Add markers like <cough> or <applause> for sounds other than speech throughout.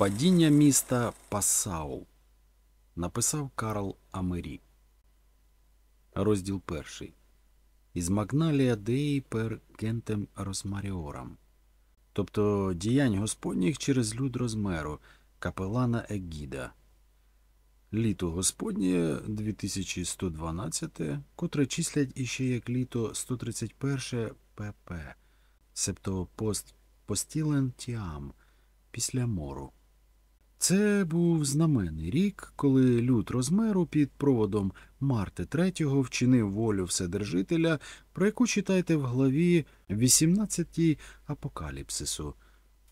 Падіння міста Пасау. Написав Карл Амері. Розділ перший. Із Магналія Деї пер гентем Росмаріорам. Тобто діянь Господніх через люд розмеру капелана Егіда. Літо Господнє 2112, котре числять іще як літо 131 ПП, себто пост постілен тіам після мору. Це був знаменний рік, коли люд розмеру під проводом Марти III вчинив волю Вседержителя, про яку читайте в главі 18 Апокаліпсису.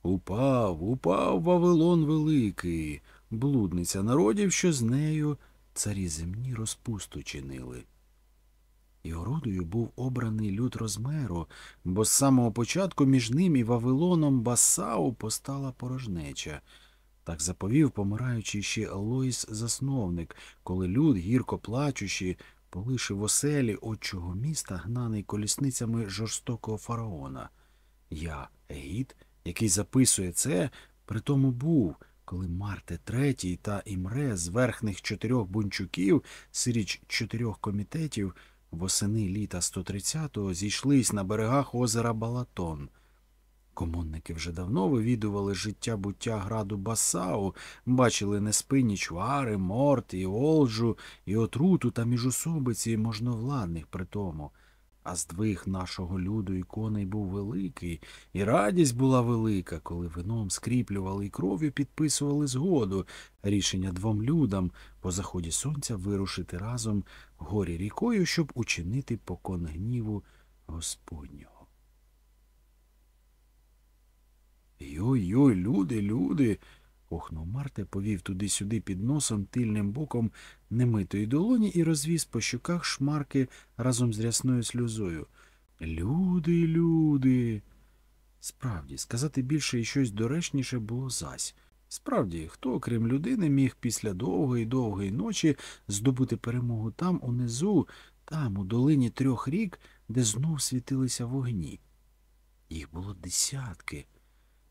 Упав, упав Вавилон Великий, блудниця народів, що з нею царі земні розпусту чинили. І орудою був обраний люд розмеру, бо з самого початку між ним і Вавилоном Басау постала порожнеча. Так заповів помираючий ще Лоїс засновник, коли люд, гірко плачучи, полишив оселі отчого міста, гнаний колісницями жорстокого фараона. Я, Егід, який записує це, при тому був, коли Марте третій та Імре з верхних чотирьох бунчуків, сиріч чотирьох комітетів, восени літа 130-го зійшлись на берегах озера Балатон. Комунники вже давно вивідували життя буття граду Басау, бачили неспинні чвари, морт, і олджу, і отруту та міжусобиці можновладних при тому. А здвиг нашого люду і коней був великий, і радість була велика, коли вином скріплювали і кров'ю підписували згоду, рішення двом людам по заході сонця вирушити разом горі рікою, щоб учинити покон гніву Господнього. Йой-йой, люди, люди. охнув Марте, повів туди-сюди під носом тильним боком немитої долоні і розвіз по щоках шмарки разом з рясною сльозою. Люди, люди. Справді, сказати більше і щось доречніше було зась. Справді, хто, окрім людини, міг після довгої довгої ночі здобути перемогу там, унизу, там, у долині трьох рік, де знов світилися вогні. Їх було десятки.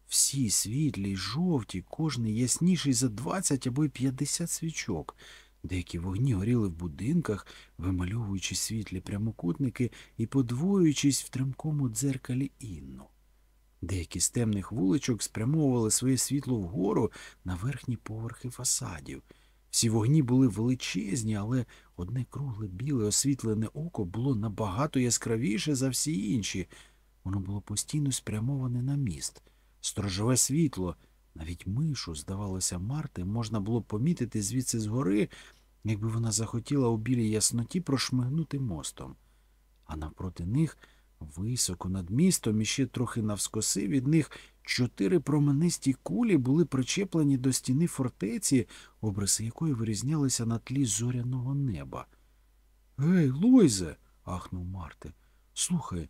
Всі світлі й жовті, кожний ясніший за двадцять або й п'ятдесят свічок. Деякі вогні горіли в будинках, вимальовуючи світлі прямокутники і подвоюючись в тремкому дзеркалі інну. Деякі з темних вуличок спрямовували своє світло вгору на верхні поверхи фасадів. Всі вогні були величезні, але одне кругле біле освітлене око було набагато яскравіше за всі інші. Воно було постійно спрямоване на міст. Сторожове світло, навіть мишу, здавалося, Марти, можна було помітити звідси згори, якби вона захотіла у білій ясноті прошмигнути мостом. А навпроти них, високо над містом і ще трохи навскоси від них чотири променисті кулі були причеплені до стіни фортеці, обриси якої вирізнялися на тлі зоряного неба. Гей, Лойзе. ахнув Марти. Слухай,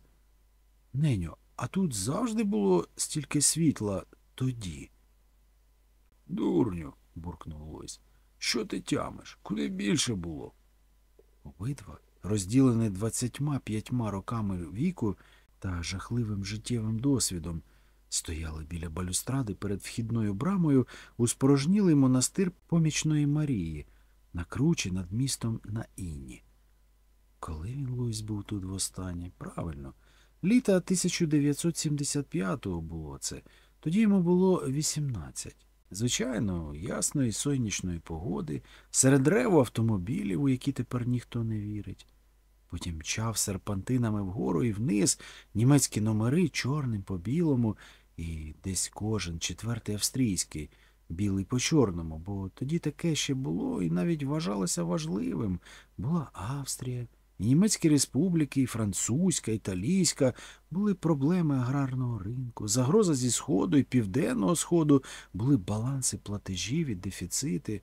неньо, а тут завжди було стільки світла тоді. Дурню, буркнув Лойс. Що ти тямиш? Куди більше було? Обидва, розділені двадцятьма п'ятьма роками віку та жахливим життєвим досвідом, стояли біля балюстради перед вхідною брамою у спорожнілий монастир помічної Марії, на кручі над містом на Інні. Коли він Лойс був тут востаннє? Правильно. Літа 1975-го було це. Тоді йому було 18. Звичайно, ясної сонячної погоди, серед реву автомобілів, у які тепер ніхто не вірить. Потім мчав серпантинами вгору і вниз, німецькі номери чорним по білому, і десь кожен четвертий австрійський, білий по чорному, бо тоді таке ще було і навіть вважалося важливим. Була Австрія. І Німецькі республіки, і французька, італійська були проблеми аграрного ринку, загроза зі Сходу і Південного Сходу, були баланси платежів і дефіцити.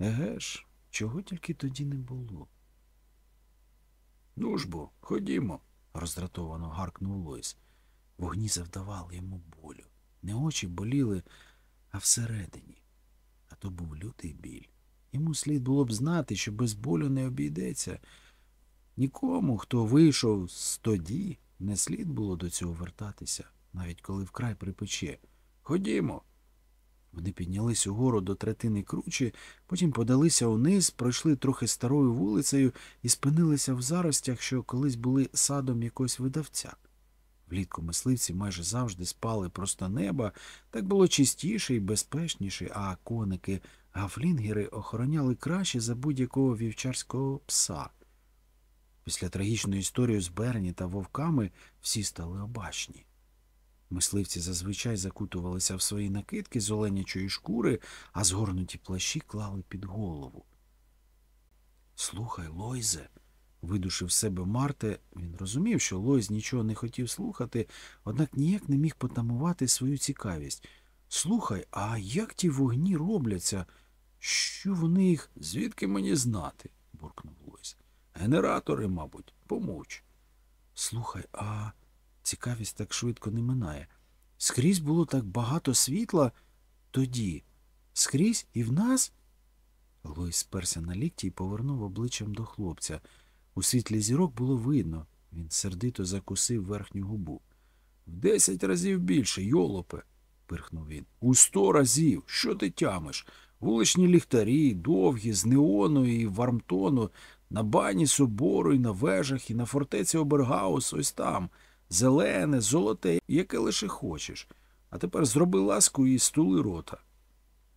Еге ж, чого тільки тоді не було. Ну ж бо, ходімо, роздратовано гаркнув Лойс. Вогні завдавали йому болю. Не очі боліли, а всередині. А то був лютий біль. Йому слід було б знати, що без болю не обійдеться. Нікому, хто вийшов з тоді, не слід було до цього вертатися, навіть коли вкрай припече. Ходімо. Вони піднялись угору до третини кручі, потім подалися униз, пройшли трохи старою вулицею і спинилися в заростях, що колись були садом якогось видавця. Влітку мисливці майже завжди спали просто неба, так було чистіше і безпечніше, а коники гафлінгери охороняли краще за будь-якого вівчарського пса. Після трагічної історії з Берні та вовками всі стали обачні. Мисливці зазвичай закутувалися в свої накидки з оленячої шкури, а згорнуті плащі клали під голову. Слухай, Лойзе, видушив себе Марте. Він розумів, що Лойз нічого не хотів слухати, однак ніяк не міг потамувати свою цікавість. Слухай, а як ті вогні робляться? Що вони їх. Звідки мені знати? буркнув. Генератори, мабуть, помовч. Слухай, а цікавість так швидко не минає. Скрізь було так багато світла тоді. Скрізь і в нас? Лойс сперся на лікті і повернув обличчям до хлопця. У світлі зірок було видно. Він сердито закусив верхню губу. В десять разів більше, йолопе, пирхнув він. У сто разів. Що ти тямиш? Вуличні ліхтарі, довгі, з неону і вармтону, на бані собору, і на вежах, і на фортеці Обергаус, ось там. Зелене, золоте, яке лише хочеш. А тепер зроби ласку і стули рота.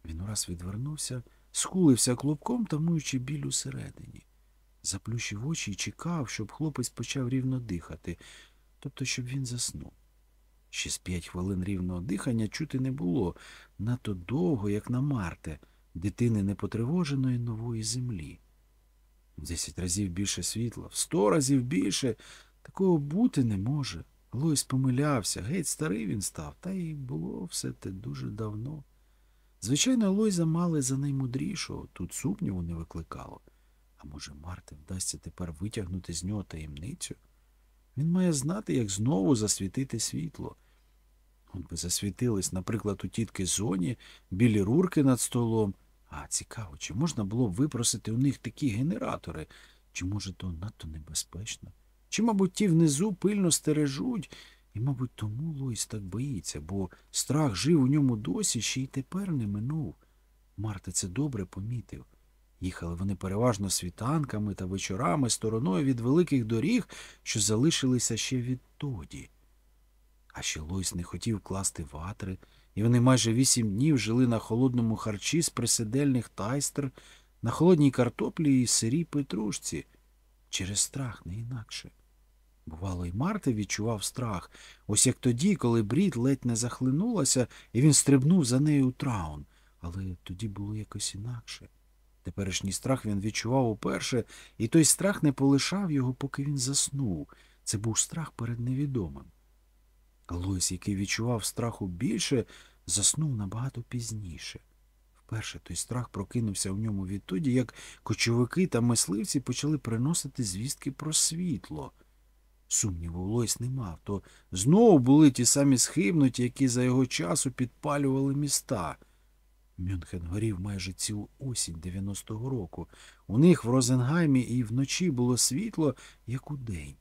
Він ураз відвернувся, скулився клубком, тамуючи біль усередині. Заплющив очі і чекав, щоб хлопець почав рівно дихати, тобто, щоб він заснув. Ще з п'ять хвилин рівного дихання чути не було, надто довго, як на Марте, дитини непотривоженої нової землі. Десять разів більше світла, в сто разів більше. Такого бути не може. Лойс помилявся, геть старий він став, та й було все те дуже давно. Звичайно, Лойза мали за наймудрішого, тут сумніву не викликало. А може, Марти вдасться тепер витягнути з нього таємницю? Він має знати, як знову засвітити світло. От би засвітились, наприклад, у тітки зоні, білі рурки над столом. А цікаво, чи можна було б випросити у них такі генератори, чи, може, то надто небезпечно? Чи, мабуть, ті внизу пильно стережуть, і, мабуть, тому Лойс так боїться, бо страх жив у ньому досі, ще й тепер не минув. Марта це добре помітив. Їхали вони переважно світанками та вечорами стороною від великих доріг, що залишилися ще відтоді. А ще Лойс не хотів класти ватри, і вони майже вісім днів жили на холодному харчі з присидельних тайстер, на холодній картоплі і сирій петрушці, через страх не інакше. Бувало, і Марти відчував страх, ось як тоді, коли брід ледь не захлинулася, і він стрибнув за нею у траун, але тоді було якось інакше. Теперішній страх він відчував уперше, і той страх не полишав його, поки він заснув. Це був страх перед невідомим. Лойс, який відчував страху більше, заснув набагато пізніше. Вперше той страх прокинувся в ньому відтоді, як кочовики та мисливці почали приносити звістки про світло. Сумніву Лойс не мав, то знову були ті самі схибнуті, які за його часу підпалювали міста. Мюнхен горів майже цілу осінь 90-го року. У них в Розенгаймі і вночі було світло, як удень.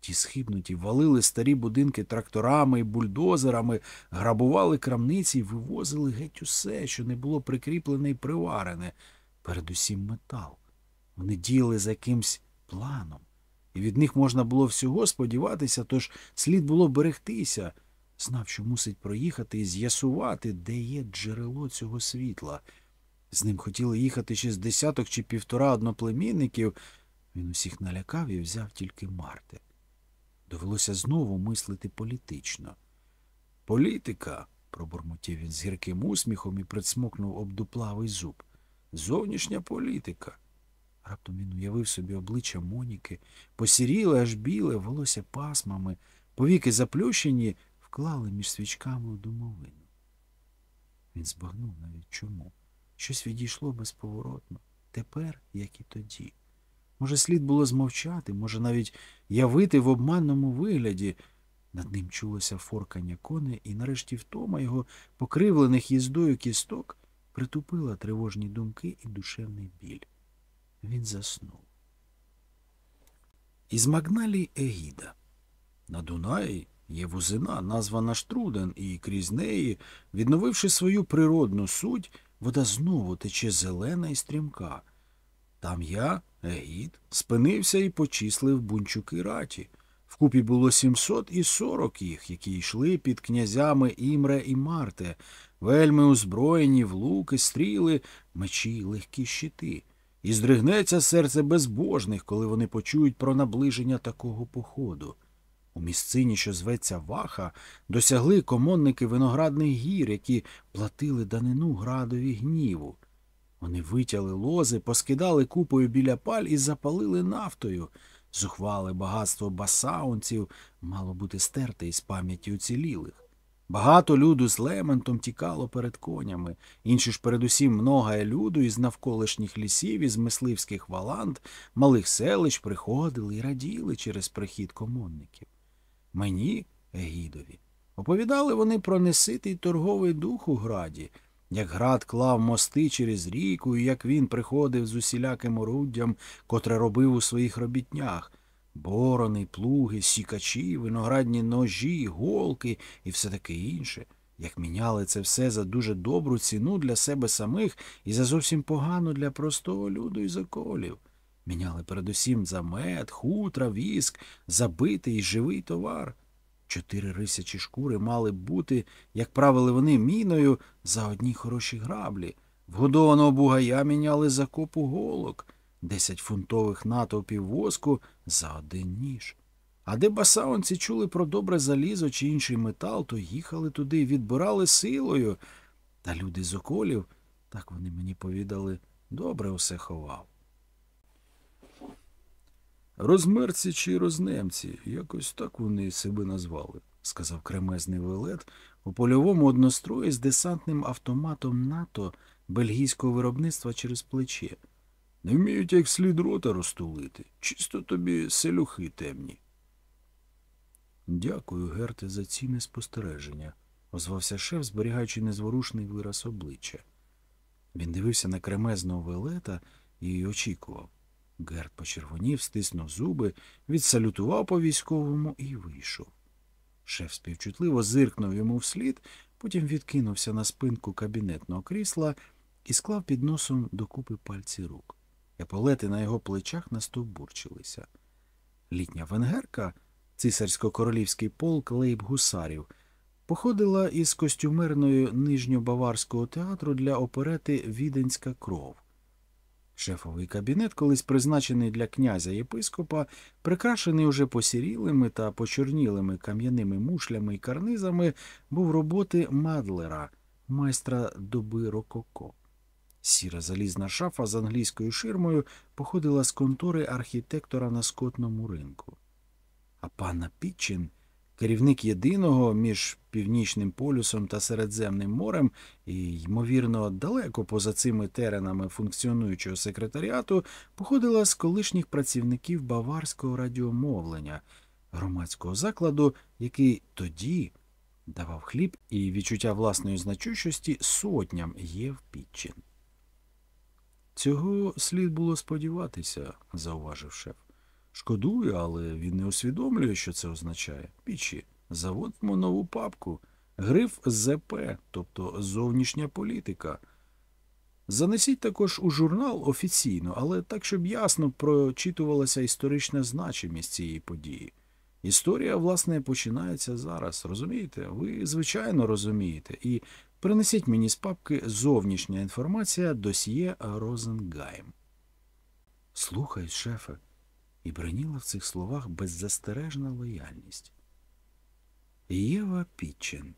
Ті схибнуті валили старі будинки тракторами і бульдозерами, грабували крамниці і вивозили геть усе, що не було прикріплене і приварене, передусім метал. Вони діяли за якимсь планом, і від них можна було всього сподіватися, тож слід було берегтися. Знав, що мусить проїхати і з'ясувати, де є джерело цього світла. З ним хотіли їхати ще з десяток чи півтора одноплемінників. Він усіх налякав і взяв тільки Марти. Довелося знову мислити політично. Політика, пробурмотів він з гірким усміхом і присмокнув обдуплавий зуб. Зовнішня політика. Раптом він уявив собі обличчя Моніки, посіріле, аж біле, волосся пасмами, повіки заплющені, вклали між свічками у домовину. Він збагнув навіть чому. Щось відійшло безповоротно, тепер, як і тоді. Може, слід було змовчати, може, навіть явити в обманному вигляді. Над ним чулося форкання коней, і нарешті втома його, покривлених їздою кісток, притупила тривожні думки і душевний біль. Він заснув. Із Магналії Егіда. На Дунаї Є вузина, названа Штруден, і крізь неї, відновивши свою природну суть, вода знову тече зелена і стрімка. Там я, Егід, спинився і почислив бунчуки раті. Вкупі було сімсот і сорок їх, які йшли під князями Імре і Марте, вельми озброєні в луки, стріли, мечі й легкі щити. І здригнеться серце безбожних, коли вони почують про наближення такого походу. У місцині, що зветься Ваха, досягли комонники виноградних гір, які платили данину градові гніву. Вони витяли лози, поскидали купою біля паль і запалили нафтою. Зухвале багатство басаунців мало бути стерте із пам'яті уцілілих. Багато люду з лементом тікало перед конями, інші ж передусім много люду із навколишніх лісів, із мисливських валанд, малих селищ приходили і раділи через прихід комонників. Мені, Егідові, оповідали вони про неситий торговий дух у граді, як град клав мости через ріку, і як він приходив з усіляким оруддям, котре робив у своїх робітнях. Борони, плуги, сікачі, виноградні ножі, голки і все таке інше, як міняли це все за дуже добру ціну для себе самих і за зовсім погану для простого люду і заколів. Міняли передусім за мед, хутра, віск, забитий і живий товар. Чотири рисячі шкури мали бути, як правили вони, міною за одні хороші граблі. Вгодованого бугая міняли за копу голок, десять фунтових натовпів воску за один ніж. А де басаунці чули про добре залізо чи інший метал, то їхали туди і відбирали силою. Та люди з околів, так вони мені повідали, добре усе ховав. Розмерці чи рознемці, якось так вони себе назвали, сказав кремезний велет у польовому однострої з десантним автоматом НАТО бельгійського виробництва через плече. Не вміють як слід рота розтулити. Чисто тобі селюхи темні. Дякую, Герте, за цінне спостереження, озвався шеф, зберігаючи незворушний вираз обличчя. Він дивився на кремезного велета і очікував. Герт почервонів, стиснув зуби, відсалютував по військовому і вийшов. Шеф співчутливо зиркнув йому вслід, потім відкинувся на спинку кабінетного крісла і склав під носом докупи пальці рук. Еполети на його плечах настовбурчилися. Літня венгерка, цисарсько-королівський полк лейб гусарів, походила із костюмерною нижньобаварського театру для оперети Віденська кров. Шефовий кабінет, колись призначений для князя єпископа, прикрашений уже посірілими та почорнілими кам'яними мушлями і карнизами, був роботи Мадлера, майстра доби Рококо. Сіра залізна шафа з англійською ширмою походила з контори архітектора на скотному ринку. А панна Пітчин, керівник єдиного між північним полюсом та Середземним морем і, ймовірно, далеко поза цими теренами функціонуючого секретаріату, походила з колишніх працівників баварського радіомовлення, громадського закладу, який тоді давав хліб і відчуття власної значущості сотням Єв Пітчин. Цього слід було сподіватися, зауважив шеф. Шкодую, але він не усвідомлює, що це означає. Пічі, заводимо нову папку. Гриф ЗП, тобто зовнішня політика. Занесіть також у журнал офіційно, але так, щоб ясно прочитувалася історична значимість цієї події. Історія, власне, починається зараз, розумієте? Ви, звичайно, розумієте, і принесіть мені з папки зовнішня інформація досьє Розенгайм. Слухай, шефе, і бриніла в цих словах беззастережна лояльність. Єва Пітчен.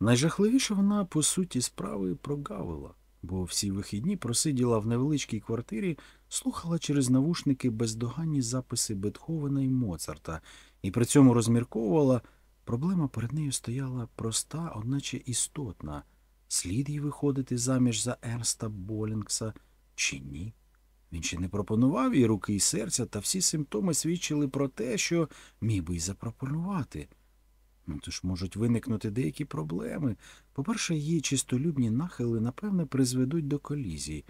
Найжахливіше вона, по суті, справи прогавила, бо всі вихідні просиділа в невеличкій квартирі, слухала через навушники бездоганні записи Бетховена і Моцарта, і при цьому розмірковувала, проблема перед нею стояла проста, одначе істотна слід їй виходити заміж за Ерста Болінгса чи ні. Він ще не пропонував їй руки і серця, та всі симптоми свідчили про те, що міг би й запропонувати. Ну, тож можуть виникнути деякі проблеми. По-перше, її чистолюбні нахили, напевне, призведуть до колізії.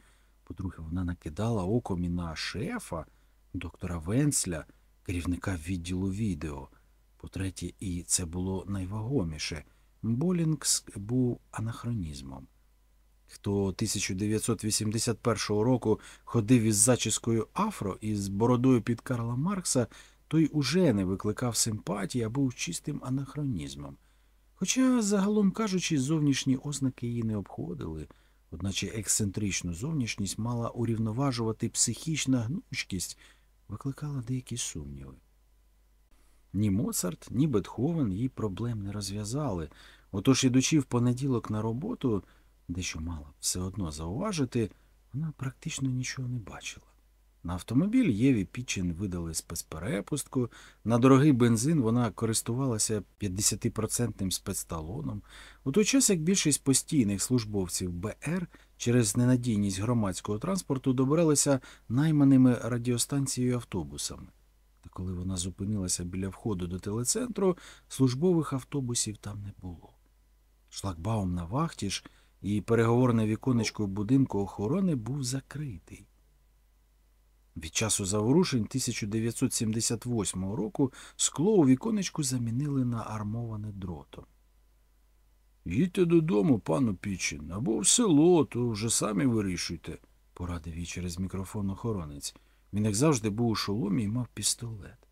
По-друге, вона накидала оком і на шефа, доктора Венсля, керівника відділу відео. По-третє, і це було найвагоміше, Болінгс був анахронізмом. Хто 1981 року ходив із зачіскою афро і з бородою під Карла Маркса, той уже не викликав симпатії, а був чистим анахронізмом. Хоча, загалом кажучи, зовнішні ознаки її не обходили, одначе ексцентричну зовнішність мала урівноважувати психічна гнучкість, викликала деякі сумніви. Ні Моцарт, ні Бетховен їй проблем не розв'язали, отож, ідучи в понеділок на роботу, дещо мала все одно зауважити, вона практично нічого не бачила. На автомобіль Єві Пітчин видали спецперепустку, на дорогий бензин вона користувалася 50% спецталоном, у той час як більшість постійних службовців БР через ненадійність громадського транспорту добиралися найманими радіостанцією автобусами. Та коли вона зупинилася біля входу до телецентру, службових автобусів там не було. Шлагбаум на вахті ж і переговорне віконечко будинку охорони був закритий. Від часу заворушень 1978 року скло у віконечку замінили на армоване дротом. Їдьте додому, пану Пічин, або в село, то вже самі вирішуйте, порадив їй через мікрофон охоронець. Він, як завжди, був у шоломі і мав пістолет.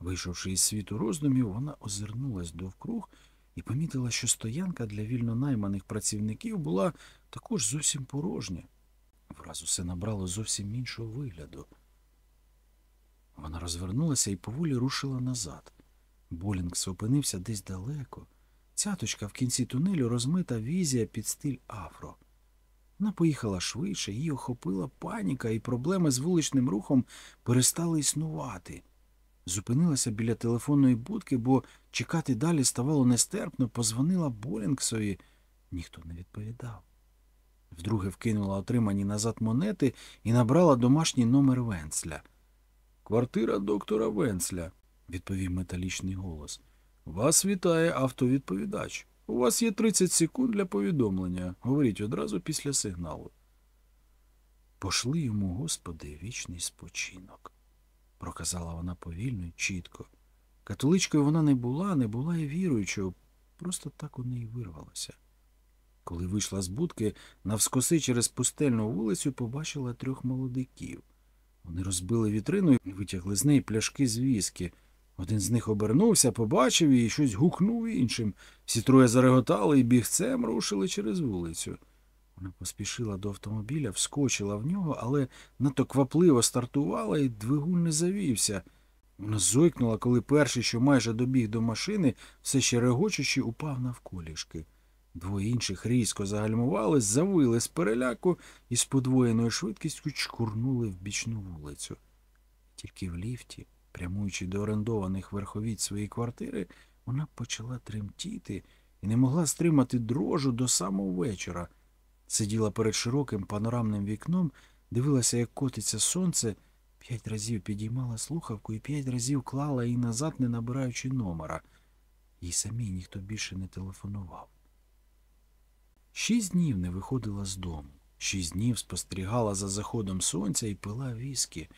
Вийшовши із світу роздумів, вона озирнулась довкруг і помітила, що стоянка для вільно найманих працівників була також зовсім порожня. Враз усе набрало зовсім іншого вигляду. Вона розвернулася і поволі рушила назад. Болінгс опинився десь далеко. Цяточка в кінці тунелю розмита візія під стиль афро. Вона поїхала швидше, її охопила паніка, і проблеми з вуличним рухом перестали існувати. Зупинилася біля телефонної будки, бо чекати далі ставало нестерпно, позвонила Болінгсові. Ніхто не відповідав. Вдруге вкинула отримані назад монети і набрала домашній номер Венцля. Квартира доктора Венцля, відповів металічний голос. Вас вітає автовідповідач. У вас є 30 секунд для повідомлення. Говоріть одразу після сигналу. Пошли йому, Господи, вічний спочинок, проказала вона повільно і чітко. Католичкою вона не була, не була і віруючою, просто так у неї вирвалося. Коли вийшла з будки, навскоси через пустельну вулицю побачила трьох молодиків. Вони розбили вітрину і витягли з неї пляшки з віскі. Один з них обернувся, побачив її щось гукнув іншим. Всі троє зареготали і бігцем рушили через вулицю. Вона поспішила до автомобіля, вскочила в нього, але надто квапливо стартувала і двигун не завівся. Вона зойкнула, коли перший, що майже добіг до машини, все ще регочучи, упав навколішки. Двоє інших різко загальмували, завили з переляку і з подвоєною швидкістю чкурнули в бічну вулицю. Тільки в ліфті, прямуючи до орендованих верховіць своєї квартири, вона почала тремтіти і не могла стримати дрожу до самого вечора. Сиділа перед широким панорамним вікном, дивилася, як котиться сонце, п'ять разів підіймала слухавку і п'ять разів клала її назад, не набираючи номера. Їй самій ніхто більше не телефонував. Шість днів не виходила з дому. Шість днів спостерігала за заходом сонця і пила віскі,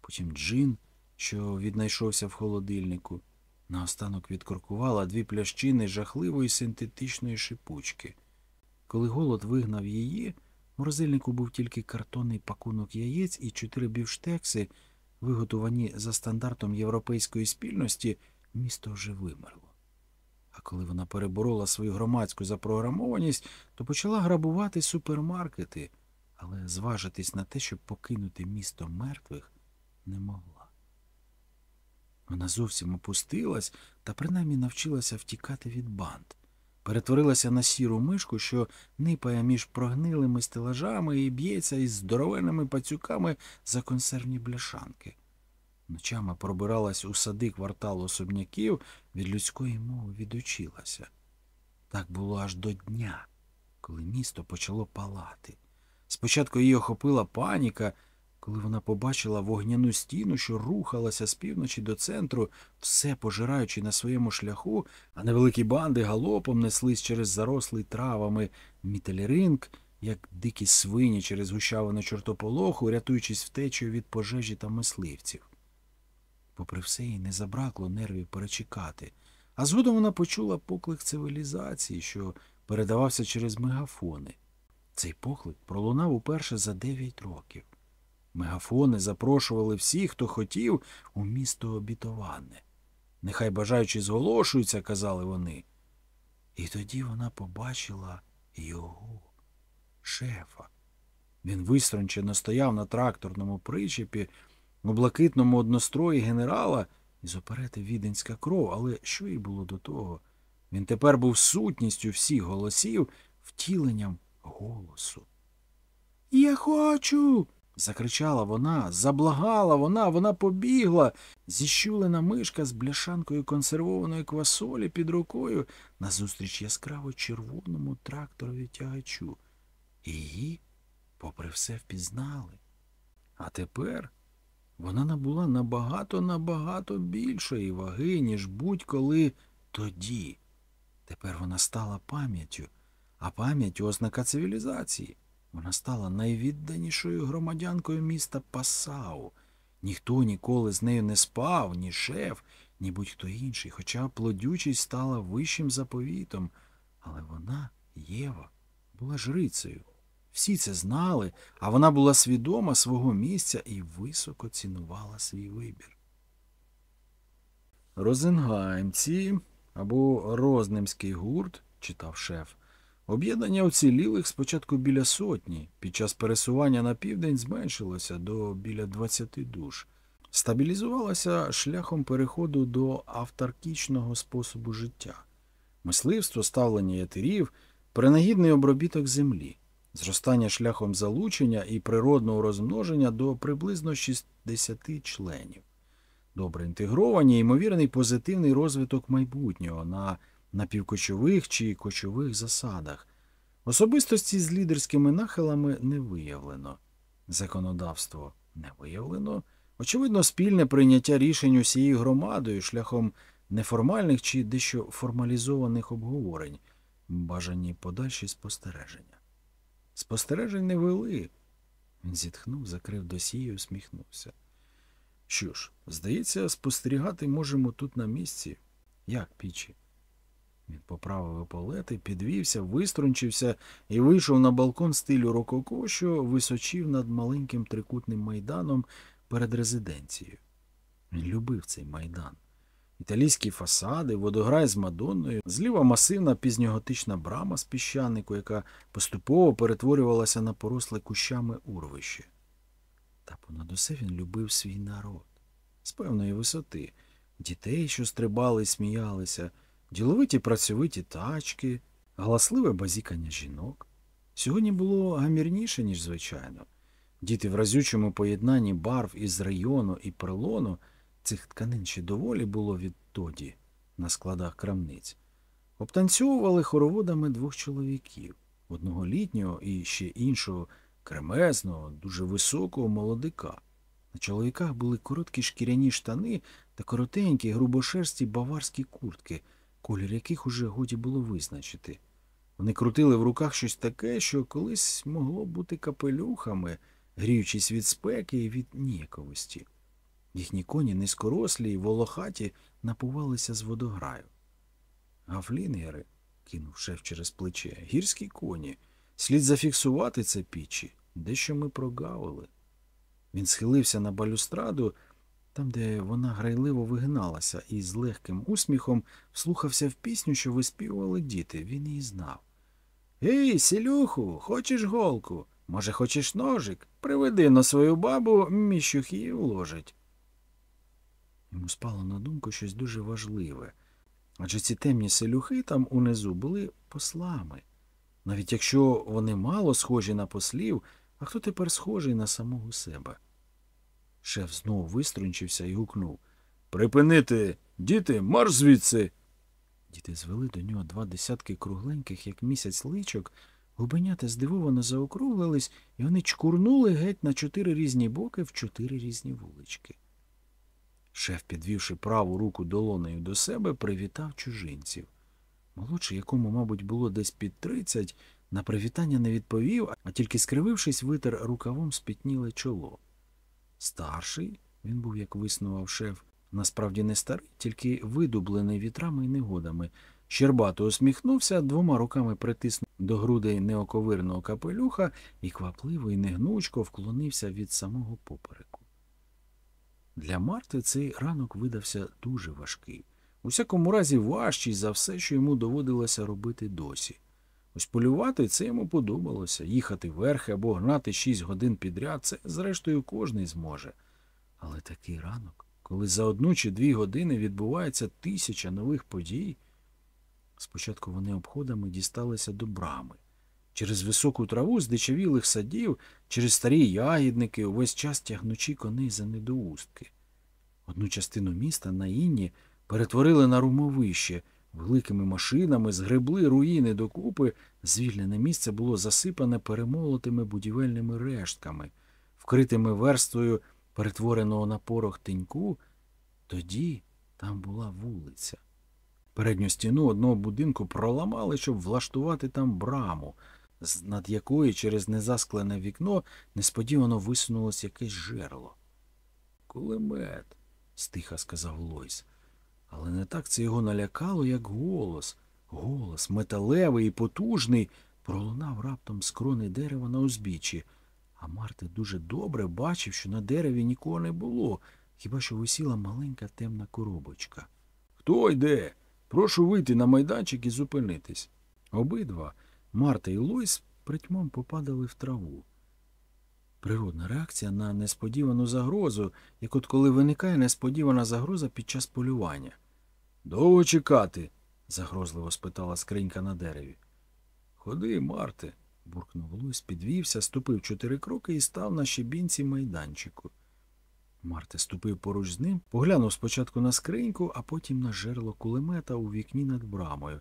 потім джин, що віднайшовся в холодильнику. Наостанок відкоркувала дві плящини жахливої синтетичної шипучки. Коли голод вигнав її, в морозильнику був тільки картонний пакунок яєць і чотири бівштекси, виготовані за стандартом європейської спільності, місто вже вимерло. А коли вона переборола свою громадську запрограмованість, то почала грабувати супермаркети, але зважитись на те, щоб покинути місто мертвих, не могла. Вона зовсім опустилась та принаймні навчилася втікати від банд. Перетворилася на сіру мишку, що нипає між прогнилими стелажами і б'ється із здоровенними пацюками за консервні бляшанки. Ночами пробиралась у сади кварталу особняків, від людської мови відучилася. Так було аж до дня, коли місто почало палати. Спочатку її охопила паніка, коли вона побачила вогняну стіну, що рухалася з півночі до центру, все пожираючи на своєму шляху, а невеликі банди галопом неслись через зарослий травами мітелеринг, як дикі свині через гущавину чортополоху, рятуючись втечею від пожежі та мисливців. Попри все, їй не забракло нервів перечекати. А згодом вона почула поклик цивілізації, що передавався через мегафони. Цей поклик пролунав уперше за дев'ять років. Мегафони запрошували всіх, хто хотів, у місто обітоване. Нехай бажаючи зголошуються, казали вони. І тоді вона побачила його, шефа. Він вистрончено стояв на тракторному причепі, у блакитному однострої генерала, із оперети віденська кров, але що їй було до того? Він тепер був сутністю всіх голосів, втіленням голосу. Я хочу. Закричала вона, заблагала вона, вона побігла. Зіщулена мишка з бляшанкою консервованої квасолі під рукою назустріч яскраво червоному тракторові тягачу. І Її, попри все, впізнали. А тепер вона набула набагато набагато більшої ваги, ніж будь-коли тоді. Тепер вона стала пам'яттю, а пам'ять ознака цивілізації. Вона стала найвідданішою громадянкою міста Пасау. Ніхто ніколи з нею не спав, ні шеф, ні будь-хто інший, хоча плодючість стала вищим заповітом. Але вона, Єва, була жрицею. Всі це знали, а вона була свідома свого місця і високо цінувала свій вибір. Розенгаймці або Рознемський гурт, читав шеф, об'єднання уцілілих спочатку біля сотні, під час пересування на південь зменшилося до біля 20 душ. Стабілізувалося шляхом переходу до автаркічного способу життя, мисливство, ставлення ятерів, принагідний обробіток землі зростання шляхом залучення і природного розмноження до приблизно 60 членів. Добре інтегровані, ймовірний позитивний розвиток майбутнього на напівкочових чи кочових засадах. Особистості з лідерськими нахилами не виявлено. Законодавство не виявлено. Очевидно, спільне прийняття рішень усією громадою шляхом неформальних чи дещо формалізованих обговорень, бажані подальші спостереження. Спостережень не вели. Він зітхнув, закрив досі і усміхнувся. Що ж, здається, спостерігати можемо тут на місці. Як пічі? Він поправив еполети, підвівся, виструнчився і вийшов на балкон стилю рококо, що височив над маленьким трикутним майданом перед резиденцією. Він любив цей майдан. Італійські фасади, водограй з Мадонною, зліва масивна пізньоготична брама з піщанику, яка поступово перетворювалася на поросле кущами урвище. Та понад усе він любив свій народ з певної висоти, дітей, що стрибали і сміялися, діловиті працьовиті тачки, галасливе базікання жінок. Сьогодні було гамірніше, ніж звичайно. Діти в разючому поєднанні барв із району і прилону – Цих тканин ще доволі було відтоді на складах крамниць. Обтанцьовували хороводами двох чоловіків одного літнього і ще іншого кремезного, дуже високого молодика. На чоловіках були короткі шкіряні штани та коротенькі, грубошерсті баварські куртки, колір яких уже годі було визначити. Вони крутили в руках щось таке, що колись могло бути капелюхами, гріючись від спеки і від ніяковості. Їхні коні низькорослі й волохаті напувалися з водограю. Гафлінгери, кинув шеф через плече, гірські коні. Слід зафіксувати це пічі, дещо ми прогавили. Він схилився на балюстраду, там, де вона грайливо вигиналася, і з легким усміхом вслухався в пісню, що виспівували діти. Він її знав. Ей, селюху, хочеш голку? Може, хочеш ножик? Приведи на свою бабу, міщух її вложить. Йому спало на думку щось дуже важливе. Адже ці темні селюхи там унизу були послами. Навіть якщо вони мало схожі на послів, а хто тепер схожий на самого себе? Шеф знову виструнчився і гукнув Припинити, діти, марш звідси. Діти звели до нього два десятки кругленьких, як місяць личок, губенята здивовано заокруглились, і вони чкурнули геть на чотири різні боки в чотири різні вулички. Шеф, підвівши праву руку долонею до себе, привітав чужинців. Молодший, якому, мабуть, було десь під тридцять, на привітання не відповів, а тільки скривившись, витер рукавом спітніле чоло. Старший, він був, як виснував шеф, насправді не старий, тільки видублений вітрами і негодами. Щербато усміхнувся, двома руками притиснув до грудей неоковирного капелюха і квапливо і негнучко вклонився від самого попереку. Для Марти цей ранок видався дуже важкий. У всякому разі важчий за все, що йому доводилося робити досі. Ось полювати це йому подобалося. Їхати верхи або гнати шість годин підряд, це, зрештою, кожний зможе. Але такий ранок, коли за одну чи дві години відбувається тисяча нових подій. Спочатку вони обходами дісталися до брами. Через високу траву здичавілих садів, через старі ягідники, увесь час тягнучи коней за недоустки. Одну частину міста на Інні перетворили на румовище, великими машинами згребли руїни докупи, звільнене місце було засипане перемолотими будівельними рештками, вкритими верствою перетвореного на порох тиньку. Тоді там була вулиця. Передню стіну одного будинку проламали, щоб влаштувати там браму, над якої через незасклене вікно несподівано висунулось якесь жерло. Кулемет, стиха сказав Лойс. Але не так це його налякало, як голос. Голос, металевий і потужний, пролунав раптом з крони дерева на узбіччі. А Марти дуже добре бачив, що на дереві нікого не було, хіба що висіла маленька темна коробочка. Хто йде? Прошу вийти на майданчик і зупинитись. Обидва, Марта і Лойс, притьмом попадали в траву. Природна реакція на несподівану загрозу, як от коли виникає несподівана загроза під час полювання. Довго чекати? загрозливо спитала скринька на дереві. Ходи, Марте, буркнув Лойс, підвівся, ступив чотири кроки і став на щебінці майданчику. Марте ступив поруч з ним, поглянув спочатку на скриньку, а потім на жерло кулемета у вікні над брамою.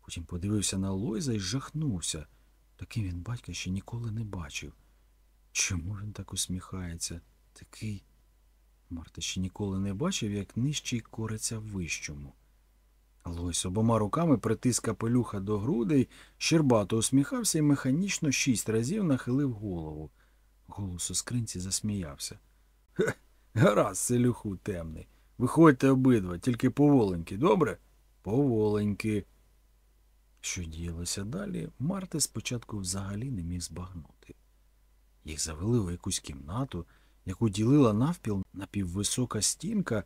Потім подивився на Лойза і жахнувся. Таким він батька ще ніколи не бачив. Чому він так усміхається? Такий. Марта ще ніколи не бачив, як нижчий кориться вищому. Лойс обома руками притис капелюха до грудей, щербато усміхався і механічно шість разів нахилив голову. Голос у скринці засміявся. Хе, гаразд, селюху темний. Виходьте обидва, тільки поволеньки, добре? Поволеньки. Що діялося далі, Марти спочатку взагалі не міг збагнути. Їх завели у якусь кімнату, яку ділила навпіл напіввисока стінка,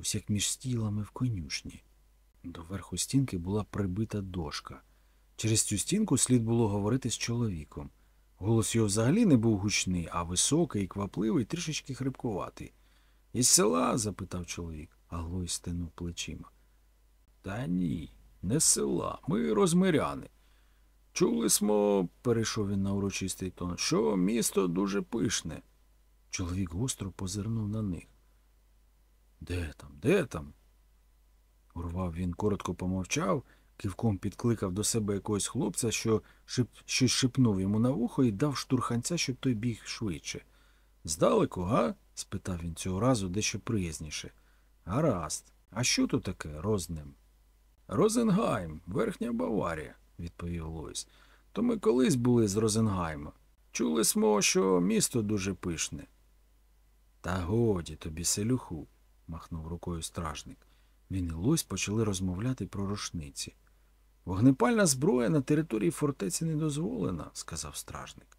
ось між стілами в конюшні. До верху стінки була прибита дошка. Через цю стінку слід було говорити з чоловіком. Голос його взагалі не був гучний, а високий, квапливий, трішечки хрипкуватий. Із села? запитав чоловік, а Лой стенув плечима. Та ні, не з села. Ми розмиряни. Чули смо, перейшов він на урочистий тон, що місто дуже пишне. Чоловік гостро позирнув на них. Де там, де там? Урвав він, коротко помовчав, кивком підкликав до себе якогось хлопця, що шип... щось шипнув йому на вухо і дав штурханця, щоб той біг швидше. Здалеку, га? спитав він цього разу дещо приязніше. Гаразд. А що тут таке розним? Розенгайм, верхня Баварія, відповів Лойс. То ми колись були з Розенгайма. Чули смо, що місто дуже пишне. Та годі тобі, селюху, махнув рукою стражник. Він і Лось почали розмовляти про рушниці. Вогнепальна зброя на території фортеці не дозволена, сказав стражник.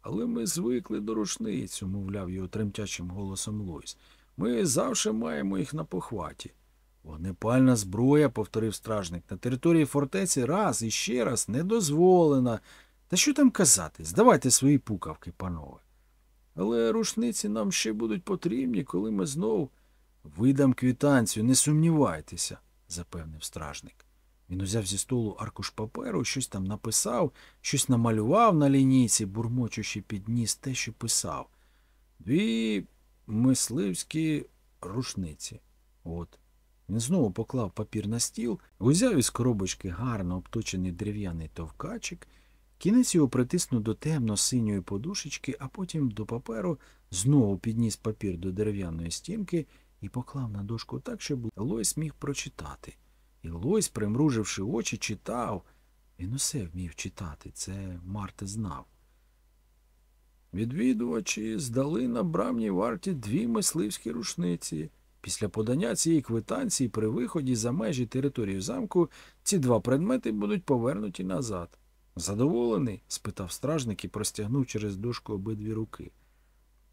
Але ми звикли до рушниць, мовляв його тремтячим голосом Лойс. Ми завжди маємо їх на похваті. Вогнепальна зброя, повторив стражник, на території фортеці раз і ще раз не дозволена. Та що там казати? Здавайте свої пукавки, панове. Але рушниці нам ще будуть потрібні, коли ми знов видам квітанцію, не сумнівайтеся, запевнив стражник. Він узяв зі столу аркуш паперу, щось там написав, щось намалював на лінійці, бурмочучи підніс те, що писав. Дві мисливські рушниці. От. Він знову поклав папір на стіл, узяв із коробочки гарно обточений дерев'яний товкачик, кінець його притиснув до темно-синьої подушечки, а потім до паперу знову підніс папір до дерев'яної стінки і поклав на дошку так, щоб Лойс міг прочитати. І Лойс, примруживши очі, читав. Він усе вмів читати, це Марти знав. Відвідувачі здали на брамній варті дві мисливські рушниці, Після подання цієї квитанції при виході за межі території замку ці два предмети будуть повернуті назад. Задоволений? спитав стражник і простягнув через дошку обидві руки.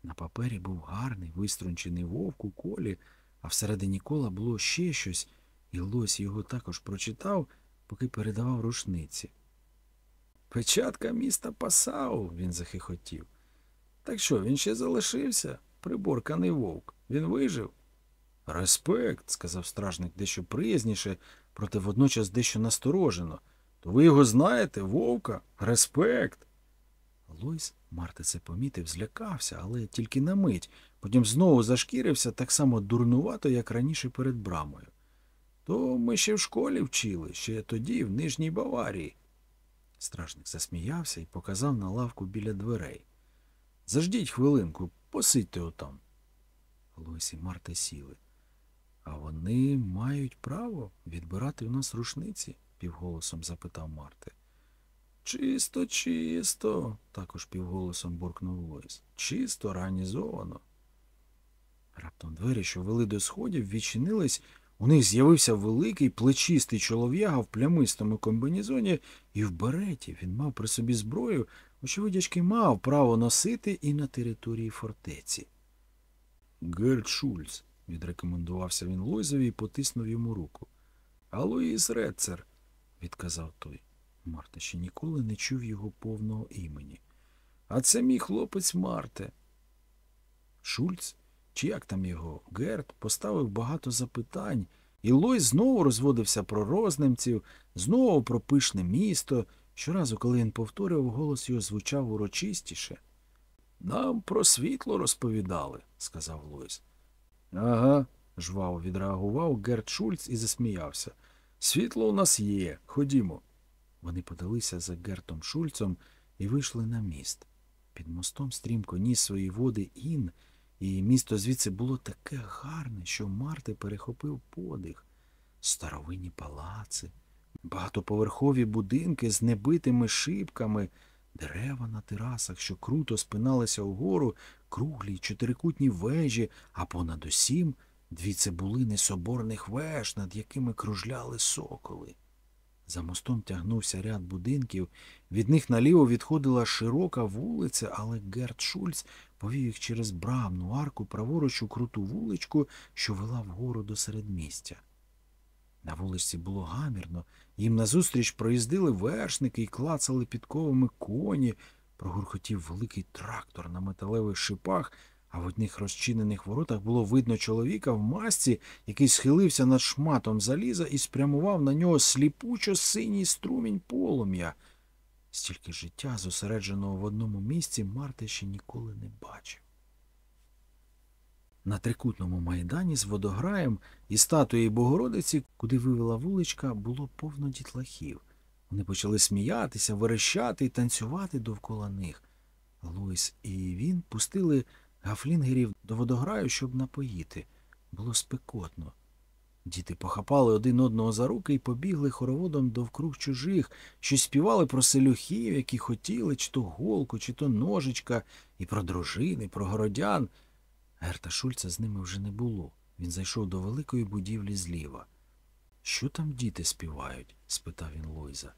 На папері був гарний виструнчений вовк у колі, а всередині кола було ще щось, і лось його також прочитав, поки передавав рушниці. Печатка міста Пасау, він захихотів. Так що, він ще залишився? Приборканий вовк. Він вижив? Респект, сказав стражник дещо приязніше, проте водночас дещо насторожено. То ви його знаєте, вовка? Респект. Лойс, Марта це помітив, злякався, але тільки на мить, потім знову зашкірився так само дурнувато, як раніше перед брамою. То ми ще в школі вчили, ще тоді, в Нижній Баварії. Стражник засміявся і показав на лавку біля дверей. Заждіть хвилинку, посидьте отам. Лойс і Марта сіли. А вони мають право відбирати в нас рушниці? Півголосом запитав Марти. Чисто, чисто, також півголосом буркнув Лойс. Чисто організовано. Раптом двері, що вели до сходів, відчинились, у них з'явився великий плечистий чолов'яга в плямистому комбінезоні і в береті. Він мав при собі зброю, очевидячки мав право носити і на території фортеці. Герд Шульц, відрекомендувався він Лойзові і потиснув йому руку. Алоїс Рецер, відказав той. Марта ще ніколи не чув його повного імені. А це мій хлопець Марте. Шульц, чи як там його, Герд, поставив багато запитань, і Лой знову розводився про рознемців, знову про пишне місто. Щоразу, коли він повторював, голос його звучав урочистіше. Нам про світло розповідали, сказав Лойс. Ага, жваво відреагував Герд Шульц і засміявся. Світло у нас є, ходімо. Вони подалися за Гертом Шульцом і вийшли на міст. Під мостом стрімко ніс свої води ін, і місто звідси було таке гарне, що Марти перехопив подих. Старовинні палаци, багатоповерхові будинки з небитими шибками, дерева на терасах, що круто спиналися угору, круглі чотирикутні вежі, а понад усім дві цибулини соборних веж, над якими кружляли соколи. За мостом тягнувся ряд будинків, від них наліво відходила широка вулиця, але Герт Шульц повів їх через брамну арку праворуч у круту вуличку, що вела вгору до середмістя. На вуличці було гамірно, їм назустріч проїздили вершники і клацали підковами коні, прогурхотів великий трактор на металевих шипах, а в одних розчинених воротах було видно чоловіка в масці, який схилився над шматом заліза і спрямував на нього сліпучо синій струмінь полум'я. Стільки життя, зосередженого в одному місці, Марта ще ніколи не бачив. На трикутному майдані з водограєм і статуєю Богородиці, куди вивела вуличка, було повно дітлахів. Вони почали сміятися, верещати і танцювати довкола них. Луїс і він пустили гафлінгерів до водограю, щоб напоїти. Було спекотно. Діти похапали один одного за руки і побігли хороводом довкруг чужих, що співали про селюхів, які хотіли, чи то голку, чи то ножичка, і про дружини, про городян. Герта Шульца з ними вже не було. Він зайшов до великої будівлі зліва. Що там діти співають? спитав він Лойза.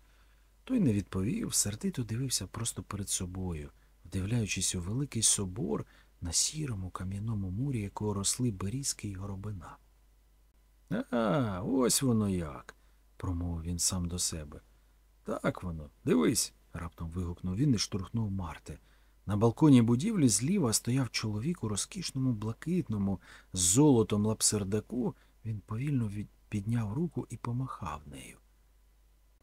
Той не відповів, сердито дивився просто перед собою, вдивляючись у великий собор на сірому кам'яному мурі, якого росли берізки й горобина. А, ось воно як, промовив він сам до себе. Так воно, дивись, раптом вигукнув він і штурхнув Марти. На балконі будівлі зліва стояв чоловік у розкішному блакитному, з золотом лапсердаку. Він повільно підняв руку і помахав нею.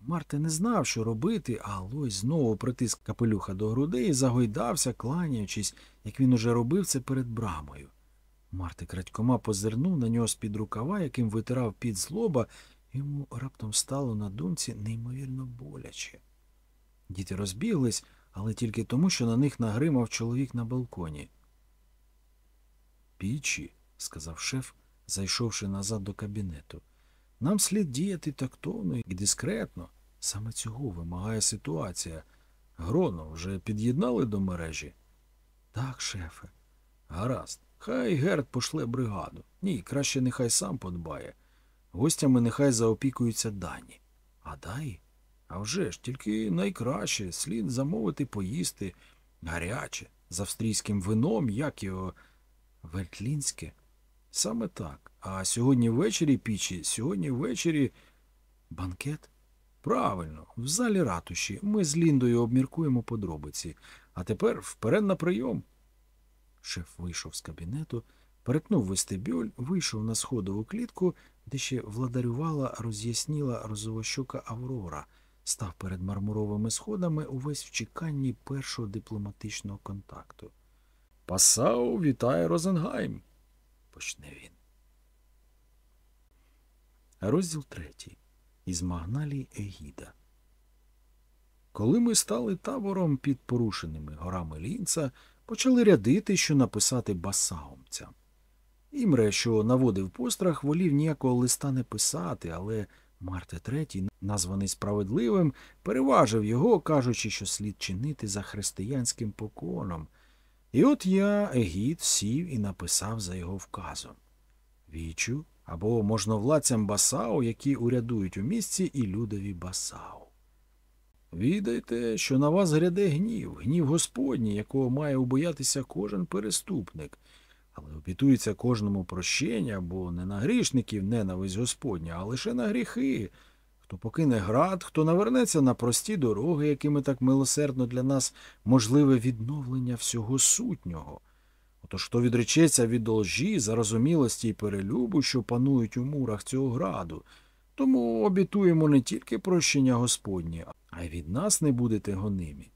Марти не знав, що робити, а Лось знову притиск капелюха до грудей і загойдався, кланяючись, як він уже робив це перед брамою. Марти крадькома позирнув на нього з-під рукава, яким витирав під злоба, йому раптом стало на думці неймовірно боляче. Діти розбіглись, але тільки тому, що на них нагримав чоловік на балконі. Пічі, сказав шеф, зайшовши назад до кабінету. Нам слід діяти тактовно і дискретно. Саме цього вимагає ситуація. Гроно вже під'єднали до мережі? Так, шефе. Гаразд. Хай Герд пошле бригаду. Ні, краще нехай сам подбає. Гостями нехай заопікуються дані. А дай? А вже ж, тільки найкраще, слід замовити поїсти гаряче, з австрійським вином, як його вельтлінське. Саме так. А сьогодні ввечері пічі, сьогодні ввечері банкет? Правильно, в залі ратуші. Ми з Ліндою обміркуємо подробиці. А тепер вперед на прийом. Шеф вийшов з кабінету, перетнув вестибюль, вийшов на сходову клітку, де ще владарювала, роз'ясніла розовощока Аврора, став перед мармуровими сходами увесь в чеканні першого дипломатичного контакту. Пасау вітає Розенгайм, почне він. Розділ третій. Із Магналій Егіда. Коли ми стали табором під порушеними горами лінца, почали рядити, що написати басаумцям. Імре, що наводив пострах, волів ніякого листа не писати, але Марте Третій, названий справедливим, переважив його, кажучи, що слід чинити за християнським поконом. І от я, Егід, сів і написав за його вказом. Вічу або можновладцям Басау, які урядують у місці і людові Басау. Відайте, що на вас гряде гнів, гнів Господній, якого має убоятися кожен переступник, але обітується кожному прощення, бо не на грішників ненависть Господня, а лише на гріхи. Хто покине град, хто навернеться на прості дороги, якими так милосердно для нас можливе відновлення всього сутнього. Отож хто відречеться від лжі, зарозумілості і перелюбу, що панують у мурах цього граду, тому обітуємо не тільки прощення Господнє, а й від нас не будете гонимі.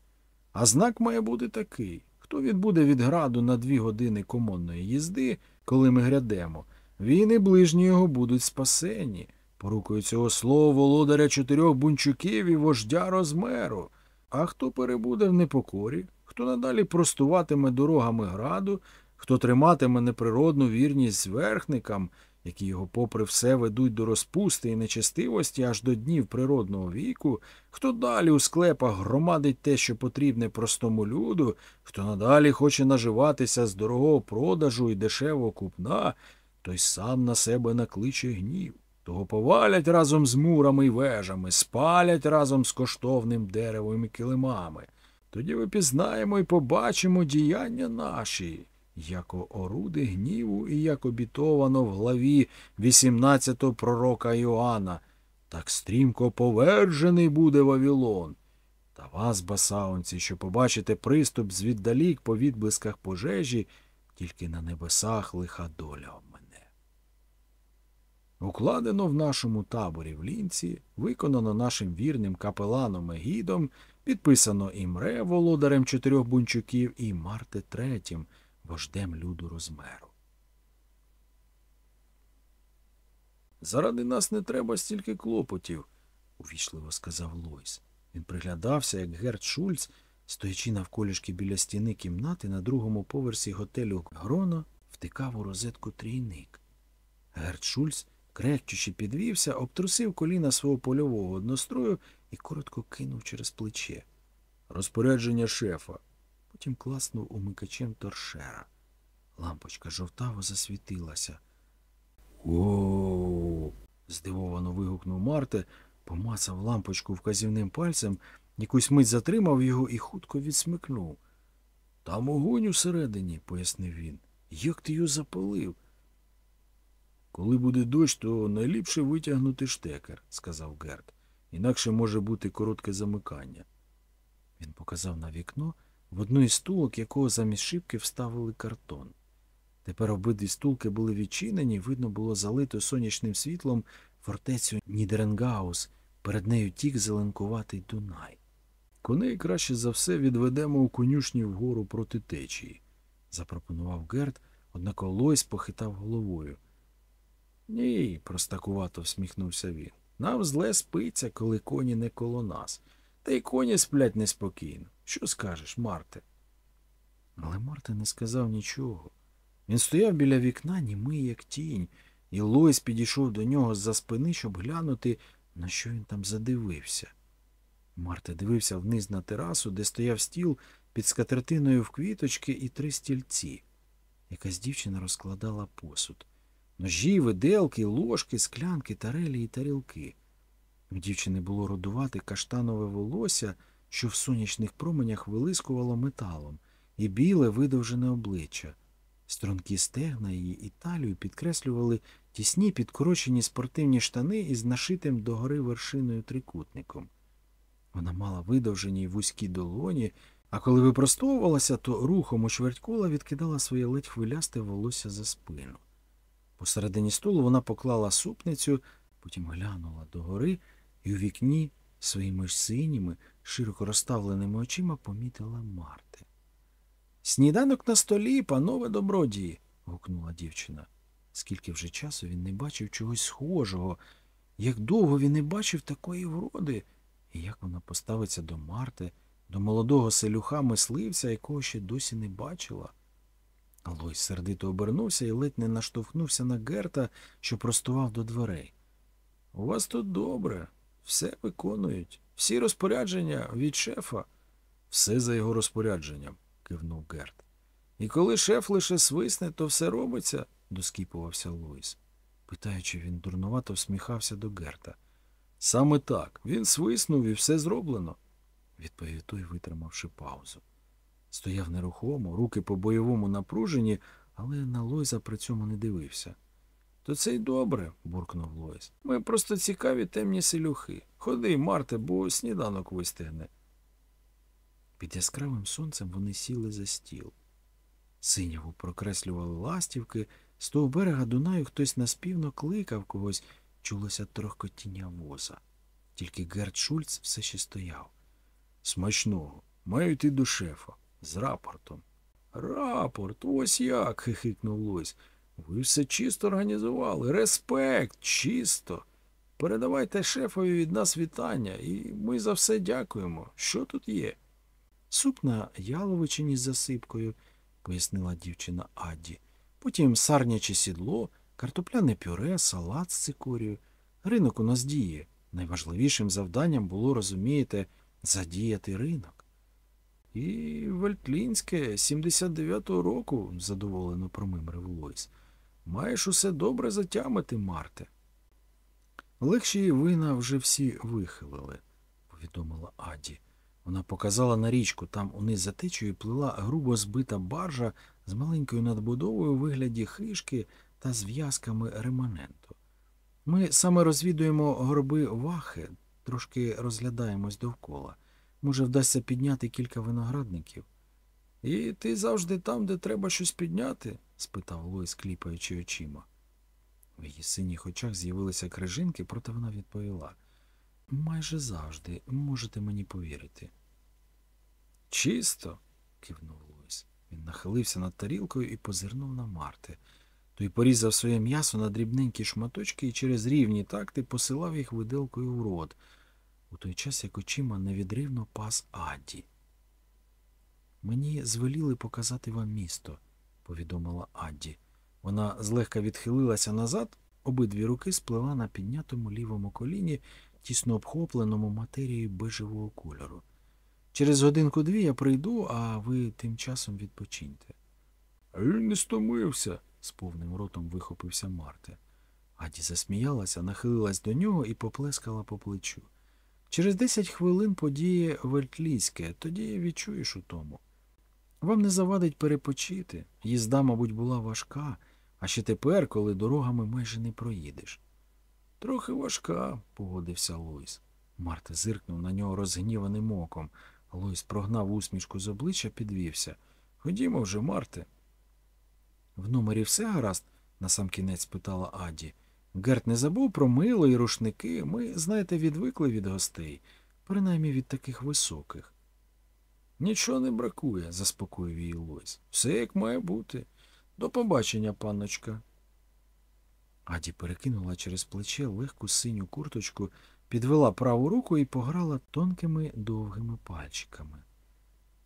А знак має бути такий хто відбуде від граду на дві години комонної їзди, коли ми грядемо, він і ближні його будуть спасені. Порукою цього слова володаря чотирьох бунчуків і вождя розмеру. А хто перебуде в непокорі, хто надалі простуватиме дорогами граду, хто триматиме неприродну вірність зверхникам, які його, попри все, ведуть до розпусти і нечестивості аж до днів природного віку, хто далі у склепах громадить те, що потрібне простому люду, хто надалі хоче наживатися з дорогого продажу і дешевого купна, той сам на себе накличе гнів. Того повалять разом з мурами й вежами, спалять разом з коштовним деревом і килимами. Тоді ви пізнаємо і побачимо діяння наші яко оруди гніву і як обітовано в главі 18-го пророка Іоанна, так стрімко повержений буде Вавілон. Та вас, басаунці, що побачите приступ звіддалік по відблисках пожежі, тільки на небесах лиха доля мене. Укладено в нашому таборі в лінці, виконано нашим вірним капеланом Егідом, підписано імре володарем чотирьох бунчуків і Марте Третім, вождем люду розмеру. Заради нас не треба стільки клопотів, увічливо сказав Лойс. Він приглядався, як Герт Шульц, стоячи навколішки біля стіни кімнати на другому поверсі готелю Грона, втикав у розетку трійник. Герт Шульц, крехчучи, підвівся, обтрусив коліна свого польового однострою і коротко кинув через плече. Розпорядження шефа потім класнув умикачем торшера. Лампочка жовтаво засвітилася. О. здивовано вигукнув Марте, помацав лампочку вказівним пальцем, якусь мить затримав його і хутко відсмикнув. Там огонь усередині, пояснив він. Як ти його запалив? Коли буде дощ, то найліпше витягнути штекер, сказав Герт. Інакше може бути коротке замикання. Він показав на вікно в одну із стулок, якого замість шибки вставили картон. Тепер обидві стулки були відчинені, видно було залито сонячним світлом фортецю Нідеренгаус, перед нею тік зеленкуватий Дунай. Коней краще за все відведемо у конюшні вгору проти течії, запропонував Герд, однак Лойс похитав головою. Ні, простакувато всміхнувся він. Нам зле спиться, коли коні не коло нас. Та й коні сплять неспокійно. Що скажеш, Марте? Але Марте не сказав нічого. Він стояв біля вікна, німий, як тінь, і Лойс підійшов до нього з-за спини, щоб глянути, на що він там задивився. Марте дивився вниз на терасу, де стояв стіл під скатертиною в квіточки і три стільці. якась дівчина розкладала посуд. Ножі, виделки, ложки, склянки, тарелі і тарілки. У дівчини було родувати каштанове волосся, що в сонячних променях вилискувало металом, і біле видовжене обличчя. Стрункі стегна її і талію підкреслювали тісні підкорочені спортивні штани із нашитим догори вершиною трикутником. Вона мала видовжені й вузькі долоні, а коли випростовувалася, то рухом у чвертькола відкидала своє ледь хвилясте волосся за спину. Посередині столу вона поклала супницю, потім глянула догори і у вікні своїми ж синіми, широко розставленими очима помітила Марти. Сніданок на столі, панове добродії. гукнула дівчина. Скільки вже часу він не бачив чогось схожого, як довго він не бачив такої вроди, і як вона поставиться до Марти, до молодого селюха мисливця, якого ще досі не бачила. Лойс сердито обернувся і ледь не наштовхнувся на Герта, що простував до дверей. У вас тут добре, все виконують, всі розпорядження від шефа. Все за його розпорядженням, кивнув Герт. І коли шеф лише свисне, то все робиться, доскіпувався Луїс. Питаючи, він дурнувато всміхався до Герта. Саме так, він свиснув і все зроблено, відповів той, витримавши паузу. Стояв нерухомо, руки по бойовому напружені, але на Лойза при цьому не дивився. То це й добре, буркнув Лойс. Ми просто цікаві темні селюхи. Ходи, Марте, бо сніданок вистигне. Під яскравим сонцем вони сіли за стіл. Синяву прокреслювали ластівки, з того берега Дунаю хтось наспівно кликав когось, чулося трохкотіння воза. Тільки Герт Шульц все ще стояв. Смачного. Маю йти до шефа. З рапортом. Рапорт, ось як. <laughs> хихикнув Лось. Ви все чисто організували. Респект, чисто. Передавайте шефові від нас вітання, і ми за все дякуємо. Що тут є? Суп на яловичині з засипкою, пояснила дівчина Адді. Потім сарняче сідло, картопляне пюре, салат з цикорію. Ринок у нас діє. Найважливішим завданням було, розумієте, задіяти ринок. І Вельтлінське 79-го року, задоволено промимрив Лойс. Маєш усе добре затямити, Марте. Легші вина вже всі вихилили, повідомила Аді. Вона показала на річку, там униз за течею плила грубо збита баржа з маленькою надбудовою у вигляді хишки та зв'язками реманенту. Ми саме розвідуємо горби вахи, трошки розглядаємось довкола. Може, вдасться підняти кілька виноградників. І ти завжди там, де треба щось підняти? спитав Лойс, кліпаючи очима. В її синіх очах з'явилися крижинки, проте вона відповіла. Майже завжди, можете мені повірити. Чисто. кивнув Лойс. Він нахилився над тарілкою і позирнув на Марти. Той порізав своє м'ясо на дрібненькі шматочки і через рівні такти посилав їх виделкою в рот, у той час як очима невідривно пас Адді. Мені звеліли показати вам місто, повідомила Адді. Вона злегка відхилилася назад, обидві руки сплела на піднятому лівому коліні, тісно обхопленому матерією бежевого кольору. Через годинку дві я прийду, а ви тим часом відпочиньте. Він не стомився, з повним ротом вихопився Марте. Аді засміялася, нахилилась до нього і поплескала по плечу. Через десять хвилин подіє вельтлійське, тоді відчуєш у тому. Вам не завадить перепочити. Їзда, мабуть, була важка, а ще тепер, коли дорогами майже не проїдеш. Трохи важка, погодився Лойс. Марта зиркнув на нього розгніваним оком. Лойс прогнав усмішку з обличчя, підвівся. Ходімо вже, Марте. В номері все гаразд? насамкінець спитала Аді. Герт не забув про мило і рушники. Ми, знаєте, відвикли від гостей, принаймні від таких високих. Нічого не бракує, заспокоїв її Лойс. Все як має бути. До побачення, панночка. Аді перекинула через плече легку синю курточку, підвела праву руку і пограла тонкими довгими пальчиками.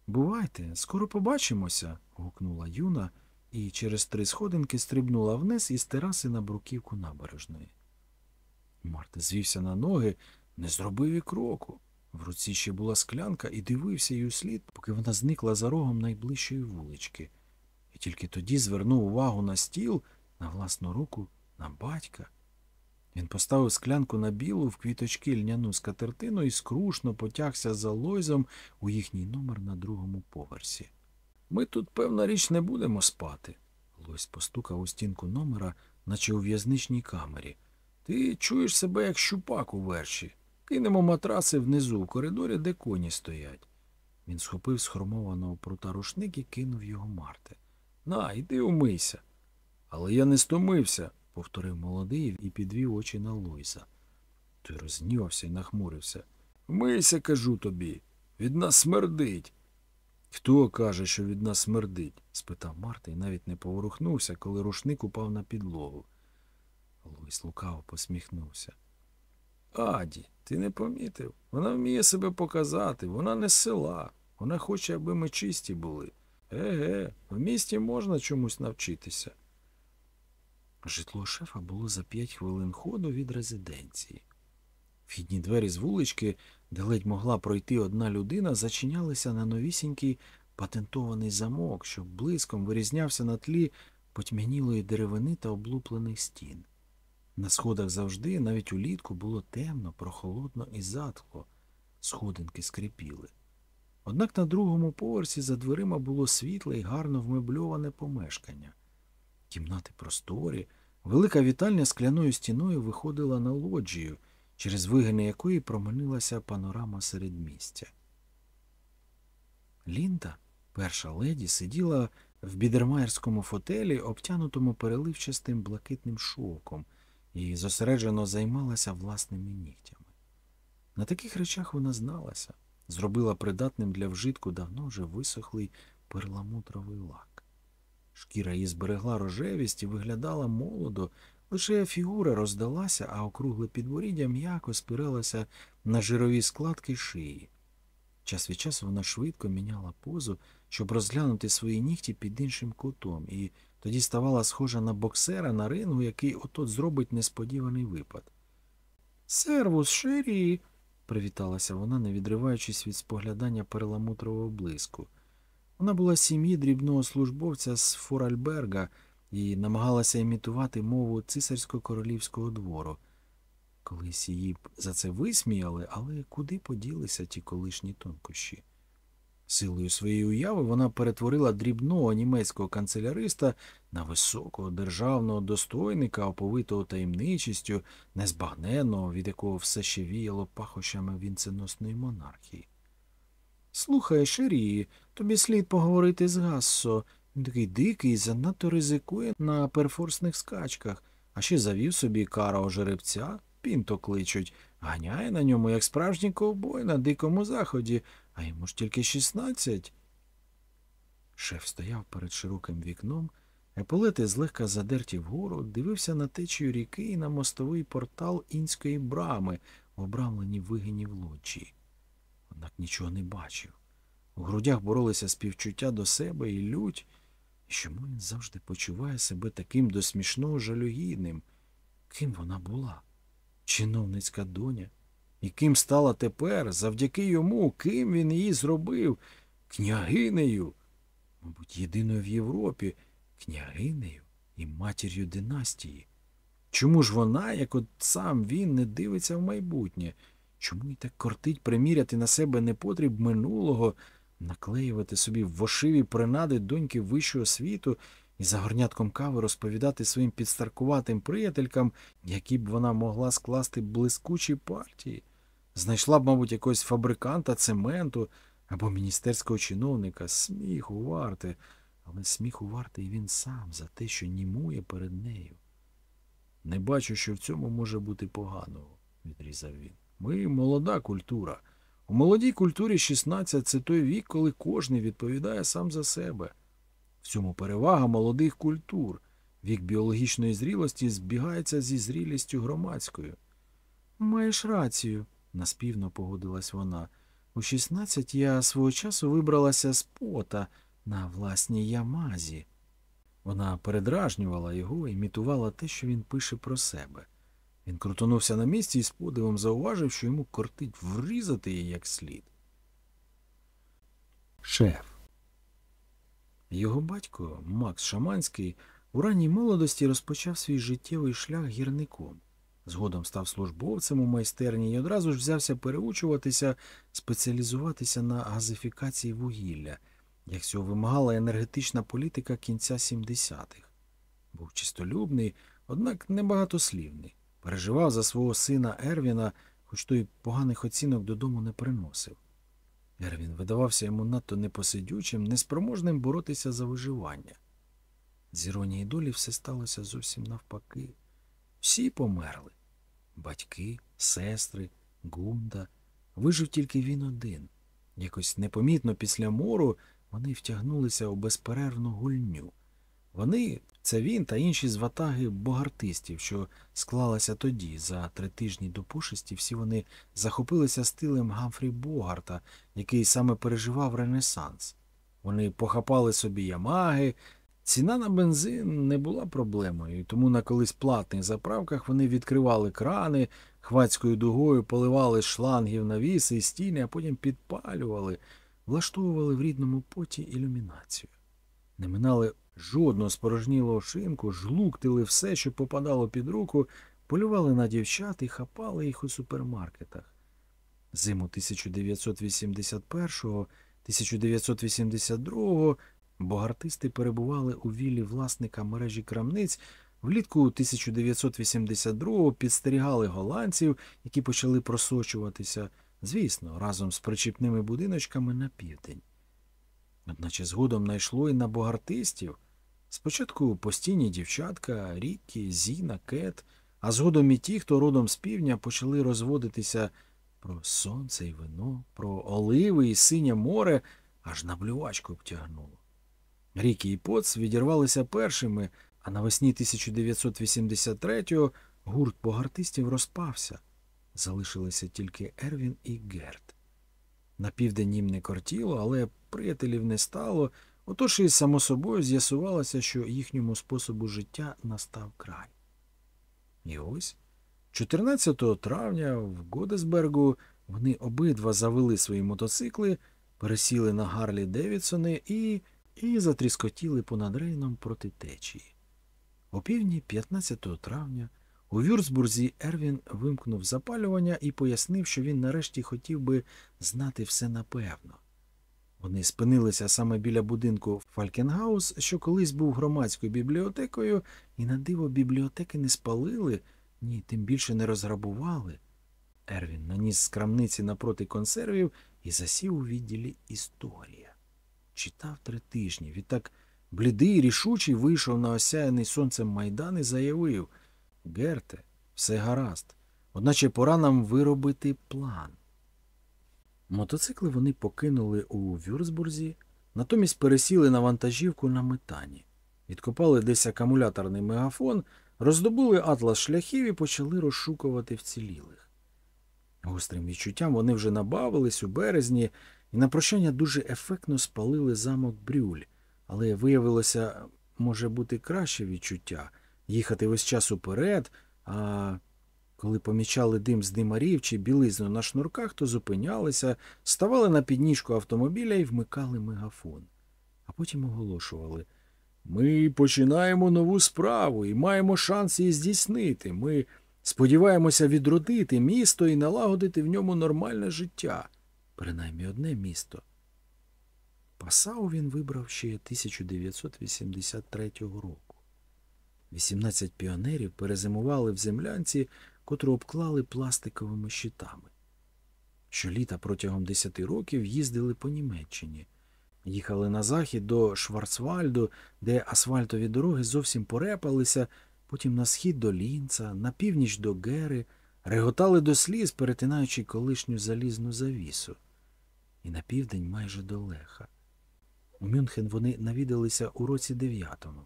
Бувайте, скоро побачимося. гукнула юна і через три сходинки стрибнула вниз із тераси на бруківку набережної. Марта звівся на ноги, не зробив і кроку. В руці ще була склянка і дивився їй услід, поки вона зникла за рогом найближчої вулички. і тільки тоді звернув увагу на стіл, на власну руку, на батька. Він поставив склянку на білу в квіточки льняну скатертину і скрушно потягся за Лойзом у їхній номер на другому поверсі. Ми тут, певна річ, не будемо спати. Лойс постукав у стінку номера, наче у в'язничній камері. Ти чуєш себе, як щупак у верші. Кинемо матраси внизу, в коридорі, де коні стоять. Він схопив схромованого прута рушник і кинув його Марте. На, йди умийся. Але я не стомився, повторив молодий і підвів очі на Лойза. Той рознівався і нахмурився. Вмийся, кажу тобі, від нас смердить. Хто каже, що від нас смердить? спитав Марта і навіть не поворухнувся, коли рушник упав на підлогу. Луїс лукаво посміхнувся. Аді, ти не помітив? Вона вміє себе показати, вона не з села. Вона хоче, аби ми чисті були. Еге, в місті можна чомусь навчитися. Житло шефа було за п'ять хвилин ходу від резиденції. Вхідні двері з вулички, де ледь могла пройти одна людина, зачинялися на новісінький патентований замок, що блиском вирізнявся на тлі потьмянілої деревини та облуплених стін. На сходах завжди, навіть улітку, було темно, прохолодно і затхло, сходинки скрипіли. Однак на другому поверсі за дверима було світле і гарно вмебльоване помешкання. Кімнати просторі, велика вітальня скляною стіною виходила на лоджію, через вигини якої проминилася панорама середмістя. Лінда, перша леді, сиділа в бідермаєрському фотелі, обтянутому переливчастим блакитним шовком, і зосереджено займалася власними нігтями. На таких речах вона зналася, зробила придатним для вжитку давно вже висохлий перламутровий лак. Шкіра її зберегла рожевість і виглядала молодо, лише фігура роздалася, а округле підборіддя м'яко спиралося на жирові складки шиї. Час від часу вона швидко міняла позу, щоб розглянути свої нігті під іншим кутом, і тоді ставала схожа на боксера на рингу, який отот зробить несподіваний випад. Сервус, ширі. привіталася вона, не відриваючись від споглядання перламутрового блиску. Вона була сім'ї дрібного службовця з Форальберга і намагалася імітувати мову цисарсько-королівського двору. Колись її за це висміяли, але куди поділися ті колишні тонкощі? Силою своєї уяви вона перетворила дрібного німецького канцеляриста на високого державного достойника, оповитого таємничістю, незбагненного, від якого все ще віяло пахощами вінценосної монархії. Слухай, Шері, тобі слід поговорити з Гассо. Він такий дикий, занадто ризикує на перфорсних скачках, а ще завів собі карого жеребця, пінто кличуть, ганяє на ньому, як справжній ковбой на дикому заході, а йому ж тільки шістнадцять. Шеф стояв перед широким вікном, еполети злегка задерті вгору, дивився на течію ріки і на мостовий портал інської брами, обрамлені вигинів лоджії. Однак нічого не бачив. У грудях боролися співчуття до себе і лють. Чому він завжди почуває себе таким до смішного жалюгідним? Ким вона була? Чиновницька доня? І ким стала тепер, завдяки йому, ким він її зробив? Княгинею, мабуть, єдиною в Європі, княгинею і матір'ю династії. Чому ж вона, як от сам він, не дивиться в майбутнє? Чому й так кортить приміряти на себе непотріб минулого, наклеювати собі вошиві принади доньки вищого світу і за горнятком кави розповідати своїм підстаркуватим приятелькам, які б вона могла скласти блискучі партії? Знайшла б, мабуть, якогось фабриканта цементу або міністерського чиновника. Сміху варте, але сміху вартий він сам за те, що німує перед нею. Не бачу, що в цьому може бути поганого, відрізав він. Ми молода культура. У молодій культурі 16 – це той вік, коли кожний відповідає сам за себе. В цьому перевага молодих культур. Вік біологічної зрілості збігається зі зрілістю громадською. Маєш рацію, наспівно погодилась вона. У 16 я свого часу вибралася з пота на власній ямазі. Вона передражнювала його, імітувала те, що він пише про себе. Він крутонувся на місці і з подивом зауважив, що йому кортить врізати її як слід. Шеф. Його батько, Макс Шаманський, у ранній молодості розпочав свій життєвий шлях гірником. Згодом став службовцем у майстерні і одразу ж взявся переучуватися, спеціалізуватися на газифікації вугілля, як цього вимагала енергетична політика кінця 70-х. Був чистолюбний, однак небагатослівний. Переживав за свого сина Ервіна, хоч той поганих оцінок додому не приносив. Ервін видавався йому надто непосидючим, неспроможним боротися за виживання. З іронії долі все сталося зовсім навпаки. Всі померли батьки, сестри, гунда. Вижив тільки він один. Якось непомітно після мору вони втягнулися у безперервну гульню. Вони це він та інші з ватаги богартистів, що склалася тоді. За три тижні до пошесті всі вони захопилися стилем Гамфрі Богарта, який саме переживав Ренесанс. Вони похапали собі ямаги. Ціна на бензин не була проблемою, тому на колись платних заправках вони відкривали крани, хвацькою дугою поливали шлангів навіси і стіни, а потім підпалювали, влаштовували в рідному поті ілюмінацію. Не минали жодного спорожнілого шинку, жлуктили все, що попадало під руку, полювали на дівчат і хапали їх у супермаркетах. Зиму 1981-1982 богартисти перебували у віллі власника мережі крамниць. Влітку 1982-го підстерігали голландців, які почали просочуватися, звісно, разом з причіпними будиночками на південь. Одначе згодом найшло і на богартистів. Спочатку постійні дівчатка, Ріккі, Зіна, Кет, а згодом і ті, хто родом з півдня, почали розводитися про сонце і вино, про оливи і синє море, аж на блювачку обтягнуло. Рікі і Поц відірвалися першими, а навесні 1983-го гурт богартистів розпався. Залишилися тільки Ервін і Герт. На південь їм не кортіло, але приятелів не стало, отож і само собою з'ясувалося, що їхньому способу життя настав край. І ось 14 травня в Годесбергу вони обидва завели свої мотоцикли, пересіли на Гарлі Девідсони і і затріскотіли понад рейном проти течії. О півдні 15 травня у Вюрцбурзі Ервін вимкнув запалювання і пояснив, що він нарешті хотів би знати все напевно. Вони спинилися саме біля будинку Фалькенгаус, що колись був громадською бібліотекою, і на диво бібліотеки не спалили, ні, тим більше не розграбували. Ервін наніс з крамниці напроти консервів і засів у відділі історія. Читав три тижні. Відтак блідий, рішучий вийшов на осяяний сонцем майдан і заявив Герте, все гаразд, одначе пора нам виробити план. Мотоцикли вони покинули у Вюрцбурзі, натомість пересіли на вантажівку на метані, відкопали десь акумуляторний мегафон, роздобули атлас шляхів і почали розшукувати вцілілих. Гострим відчуттям вони вже набавились у березні і на прощання дуже ефектно спалили замок Брюль, але виявилося, може бути краще відчуття їхати весь час уперед, а коли помічали дим з димарів чи білизну на шнурках, то зупинялися, ставали на підніжку автомобіля і вмикали мегафон. А потім оголошували Ми починаємо нову справу і маємо шанс її здійснити. Ми сподіваємося відродити місто і налагодити в ньому нормальне життя, принаймні одне місто. Пасау він вибрав ще 1983 року. 18 піонерів перезимували в землянці котру обклали пластиковими щитами. Щоліта протягом десяти років їздили по Німеччині, їхали на захід до Шварцвальду, де асфальтові дороги зовсім порепалися, потім на схід до Лінца, на північ до Гери, реготали до сліз, перетинаючи колишню залізну завісу, і на південь майже до Леха. У Мюнхен вони навідалися у році дев'ятому,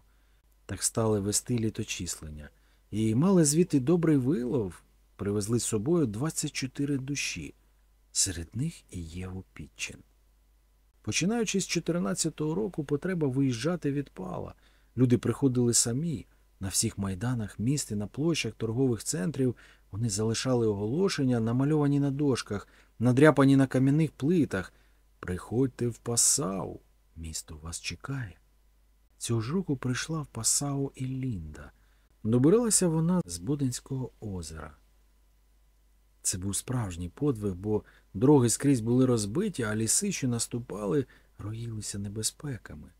так стали вести літочислення і мали звідти добрий вилов, привезли з собою 24 душі, серед них і Єву Пітчин. Починаючи з 14-го року, потреба виїжджати відпала. Люди приходили самі. На всіх майданах, міст і на площах торгових центрів вони залишали оголошення, намальовані на дошках, надряпані на кам'яних плитах. Приходьте в Пасау, місто вас чекає. Цього ж року прийшла в Пасау і Лінда. Добиралася вона з Боденського озера. Це був справжній подвиг, бо дороги скрізь були розбиті, а ліси, що наступали, роїлися небезпеками.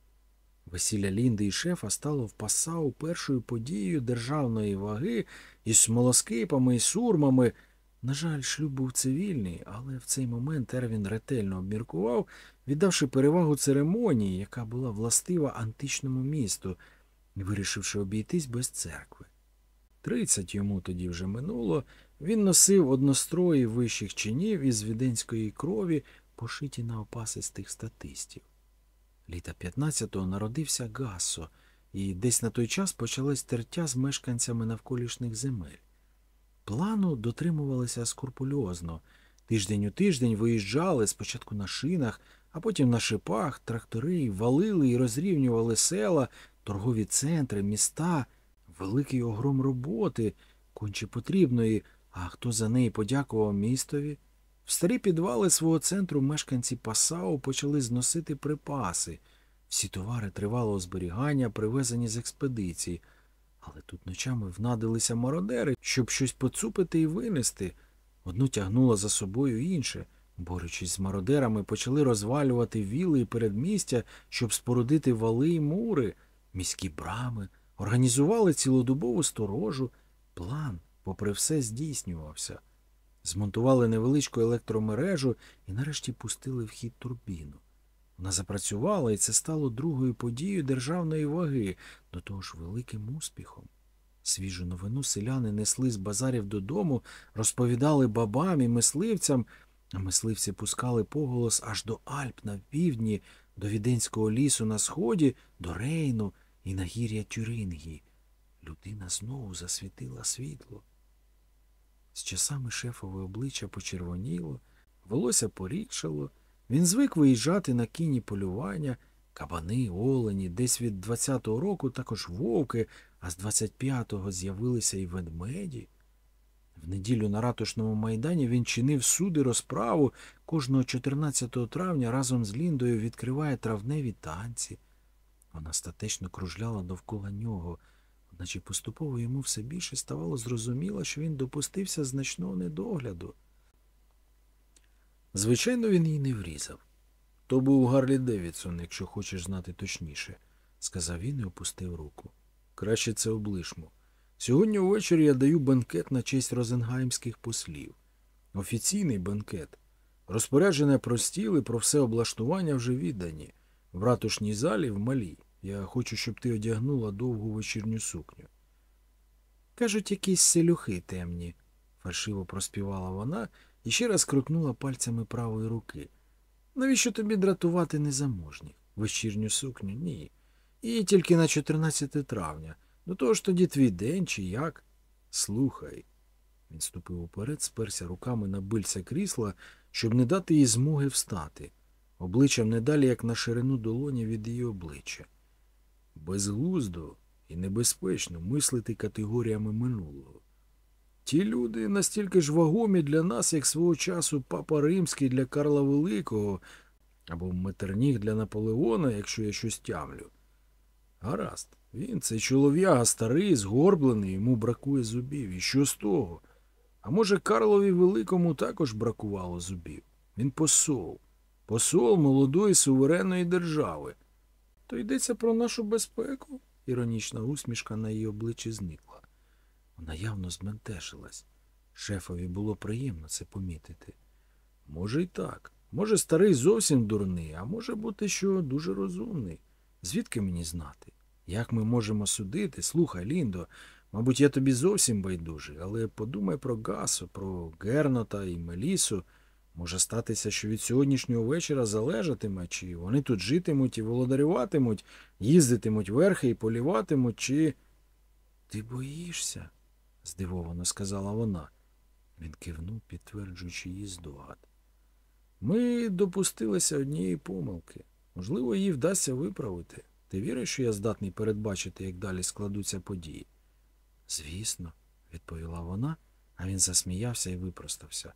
Весілля Лінди і шефа стало в Пасау першою подією державної ваги із смолоскипами і сурмами. На жаль, шлюб був цивільний, але в цей момент Ервін ретельно обміркував, віддавши перевагу церемонії, яка була властива античному місту, вирішивши обійтись без церкви. Тридцять йому тоді вже минуло, він носив однострої вищих чинів із віденської крові, пошиті на опасистих статистів. Літа 15-го народився Гасо, і десь на той час почалась тертя з мешканцями навколишніх земель. Плану дотримувалися скрупульозно. Тиждень у тиждень виїжджали спочатку на шинах, а потім на шипах, трактори валили і розрівнювали села, торгові центри, міста, великий огром роботи, конче потрібної, а хто за неї подякував містові? В старі підвали свого центру мешканці Пасау почали зносити припаси. Всі товари тривалого зберігання, привезені з експедицій. Але тут ночами внадилися мародери, щоб щось поцупити і винести. Одну тягнуло за собою інше. Борючись з мародерами, почали розвалювати віли і передмістя, щоб спорудити вали й мури, міські брами, організували цілодобову сторожу. План, попри все, здійснювався. Змонтували невеличку електромережу і нарешті пустили в хід турбіну. Вона запрацювала, і це стало другою подією державної ваги, до того ж великим успіхом. Свіжу новину селяни несли з базарів додому, розповідали бабам і мисливцям, а мисливці пускали поголос аж до Альп на півдні, до Віденського лісу на сході, до Рейну і на гір'я Тюрингії. Людина знову засвітила світло. З часами шефове обличчя почервоніло, волосся порідшало. Він звик виїжджати на кінні полювання, кабани, олені, десь від 20-го року також вовки, а з 25-го з'явилися і ведмеді. В неділю на ратушному майдані він чинив суди розправу, кожного 14 травня разом з Ліндою відкриває травневі танці. Вона статечно кружляла довкола нього, одначе поступово йому все більше ставало зрозуміло, що він допустився значного недогляду. Звичайно, він їй не врізав. То був Гарлі Девідсон, якщо хочеш знати точніше, сказав він і опустив руку. Краще це облишмо. Сьогодні ввечері я даю бенкет на честь розенгаймських послів. Офіційний бенкет. Розпорядження про стіл і про все облаштування вже віддані. В ратушній залі в малій. Я хочу, щоб ти одягнула довгу вечірню сукню. Кажуть, якісь селюхи темні, фальшиво проспівала вона і ще раз крутнула пальцями правої руки. Навіщо тобі дратувати незаможніх? Вечірню сукню? Ні. І тільки на 14 травня. До того ж тоді твій день чи як? Слухай. Він ступив уперед, сперся руками на бильця крісла, щоб не дати їй змоги встати, обличчям не далі, як на ширину долоні від її обличчя. Безглуздо і небезпечно мислити категоріями минулого. Ті люди настільки ж вагомі для нас, як свого часу папа римський для Карла Великого або Метерніх для Наполеона, якщо я щось тямлю. Гаразд, він цей чолов'яга старий, згорблений, йому бракує зубів. І що з того? А може, Карлові Великому також бракувало зубів? Він посол, посол молодої суверенної держави. То йдеться про нашу безпеку? Іронічна усмішка на її обличчі зникла. Вона явно збентежилась. Шефові було приємно це помітити. Може, й так. Може, старий зовсім дурний, а може бути, що дуже розумний. Звідки мені знати? Як ми можемо судити? Слухай, Ліндо, мабуть, я тобі зовсім байдужий, але подумай про Гасу, про Гернота і Мелісу. Може статися, що від сьогоднішнього вечора залежатиме, чи вони тут житимуть і володарюватимуть, їздитимуть верхи і поліватимуть, чи. Ти боїшся? здивовано сказала вона. Він кивнув, підтверджуючи її здогад. Ми допустилися однієї помилки. Можливо, її вдасться виправити. Ти віриш, що я здатний передбачити, як далі складуться події? Звісно, відповіла вона, а він засміявся і випростався.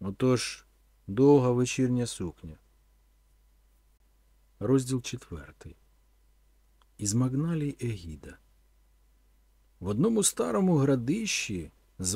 Отож, довга вечірня сукня. Розділ четвертий. із магналій Егіда. В одному старому градищі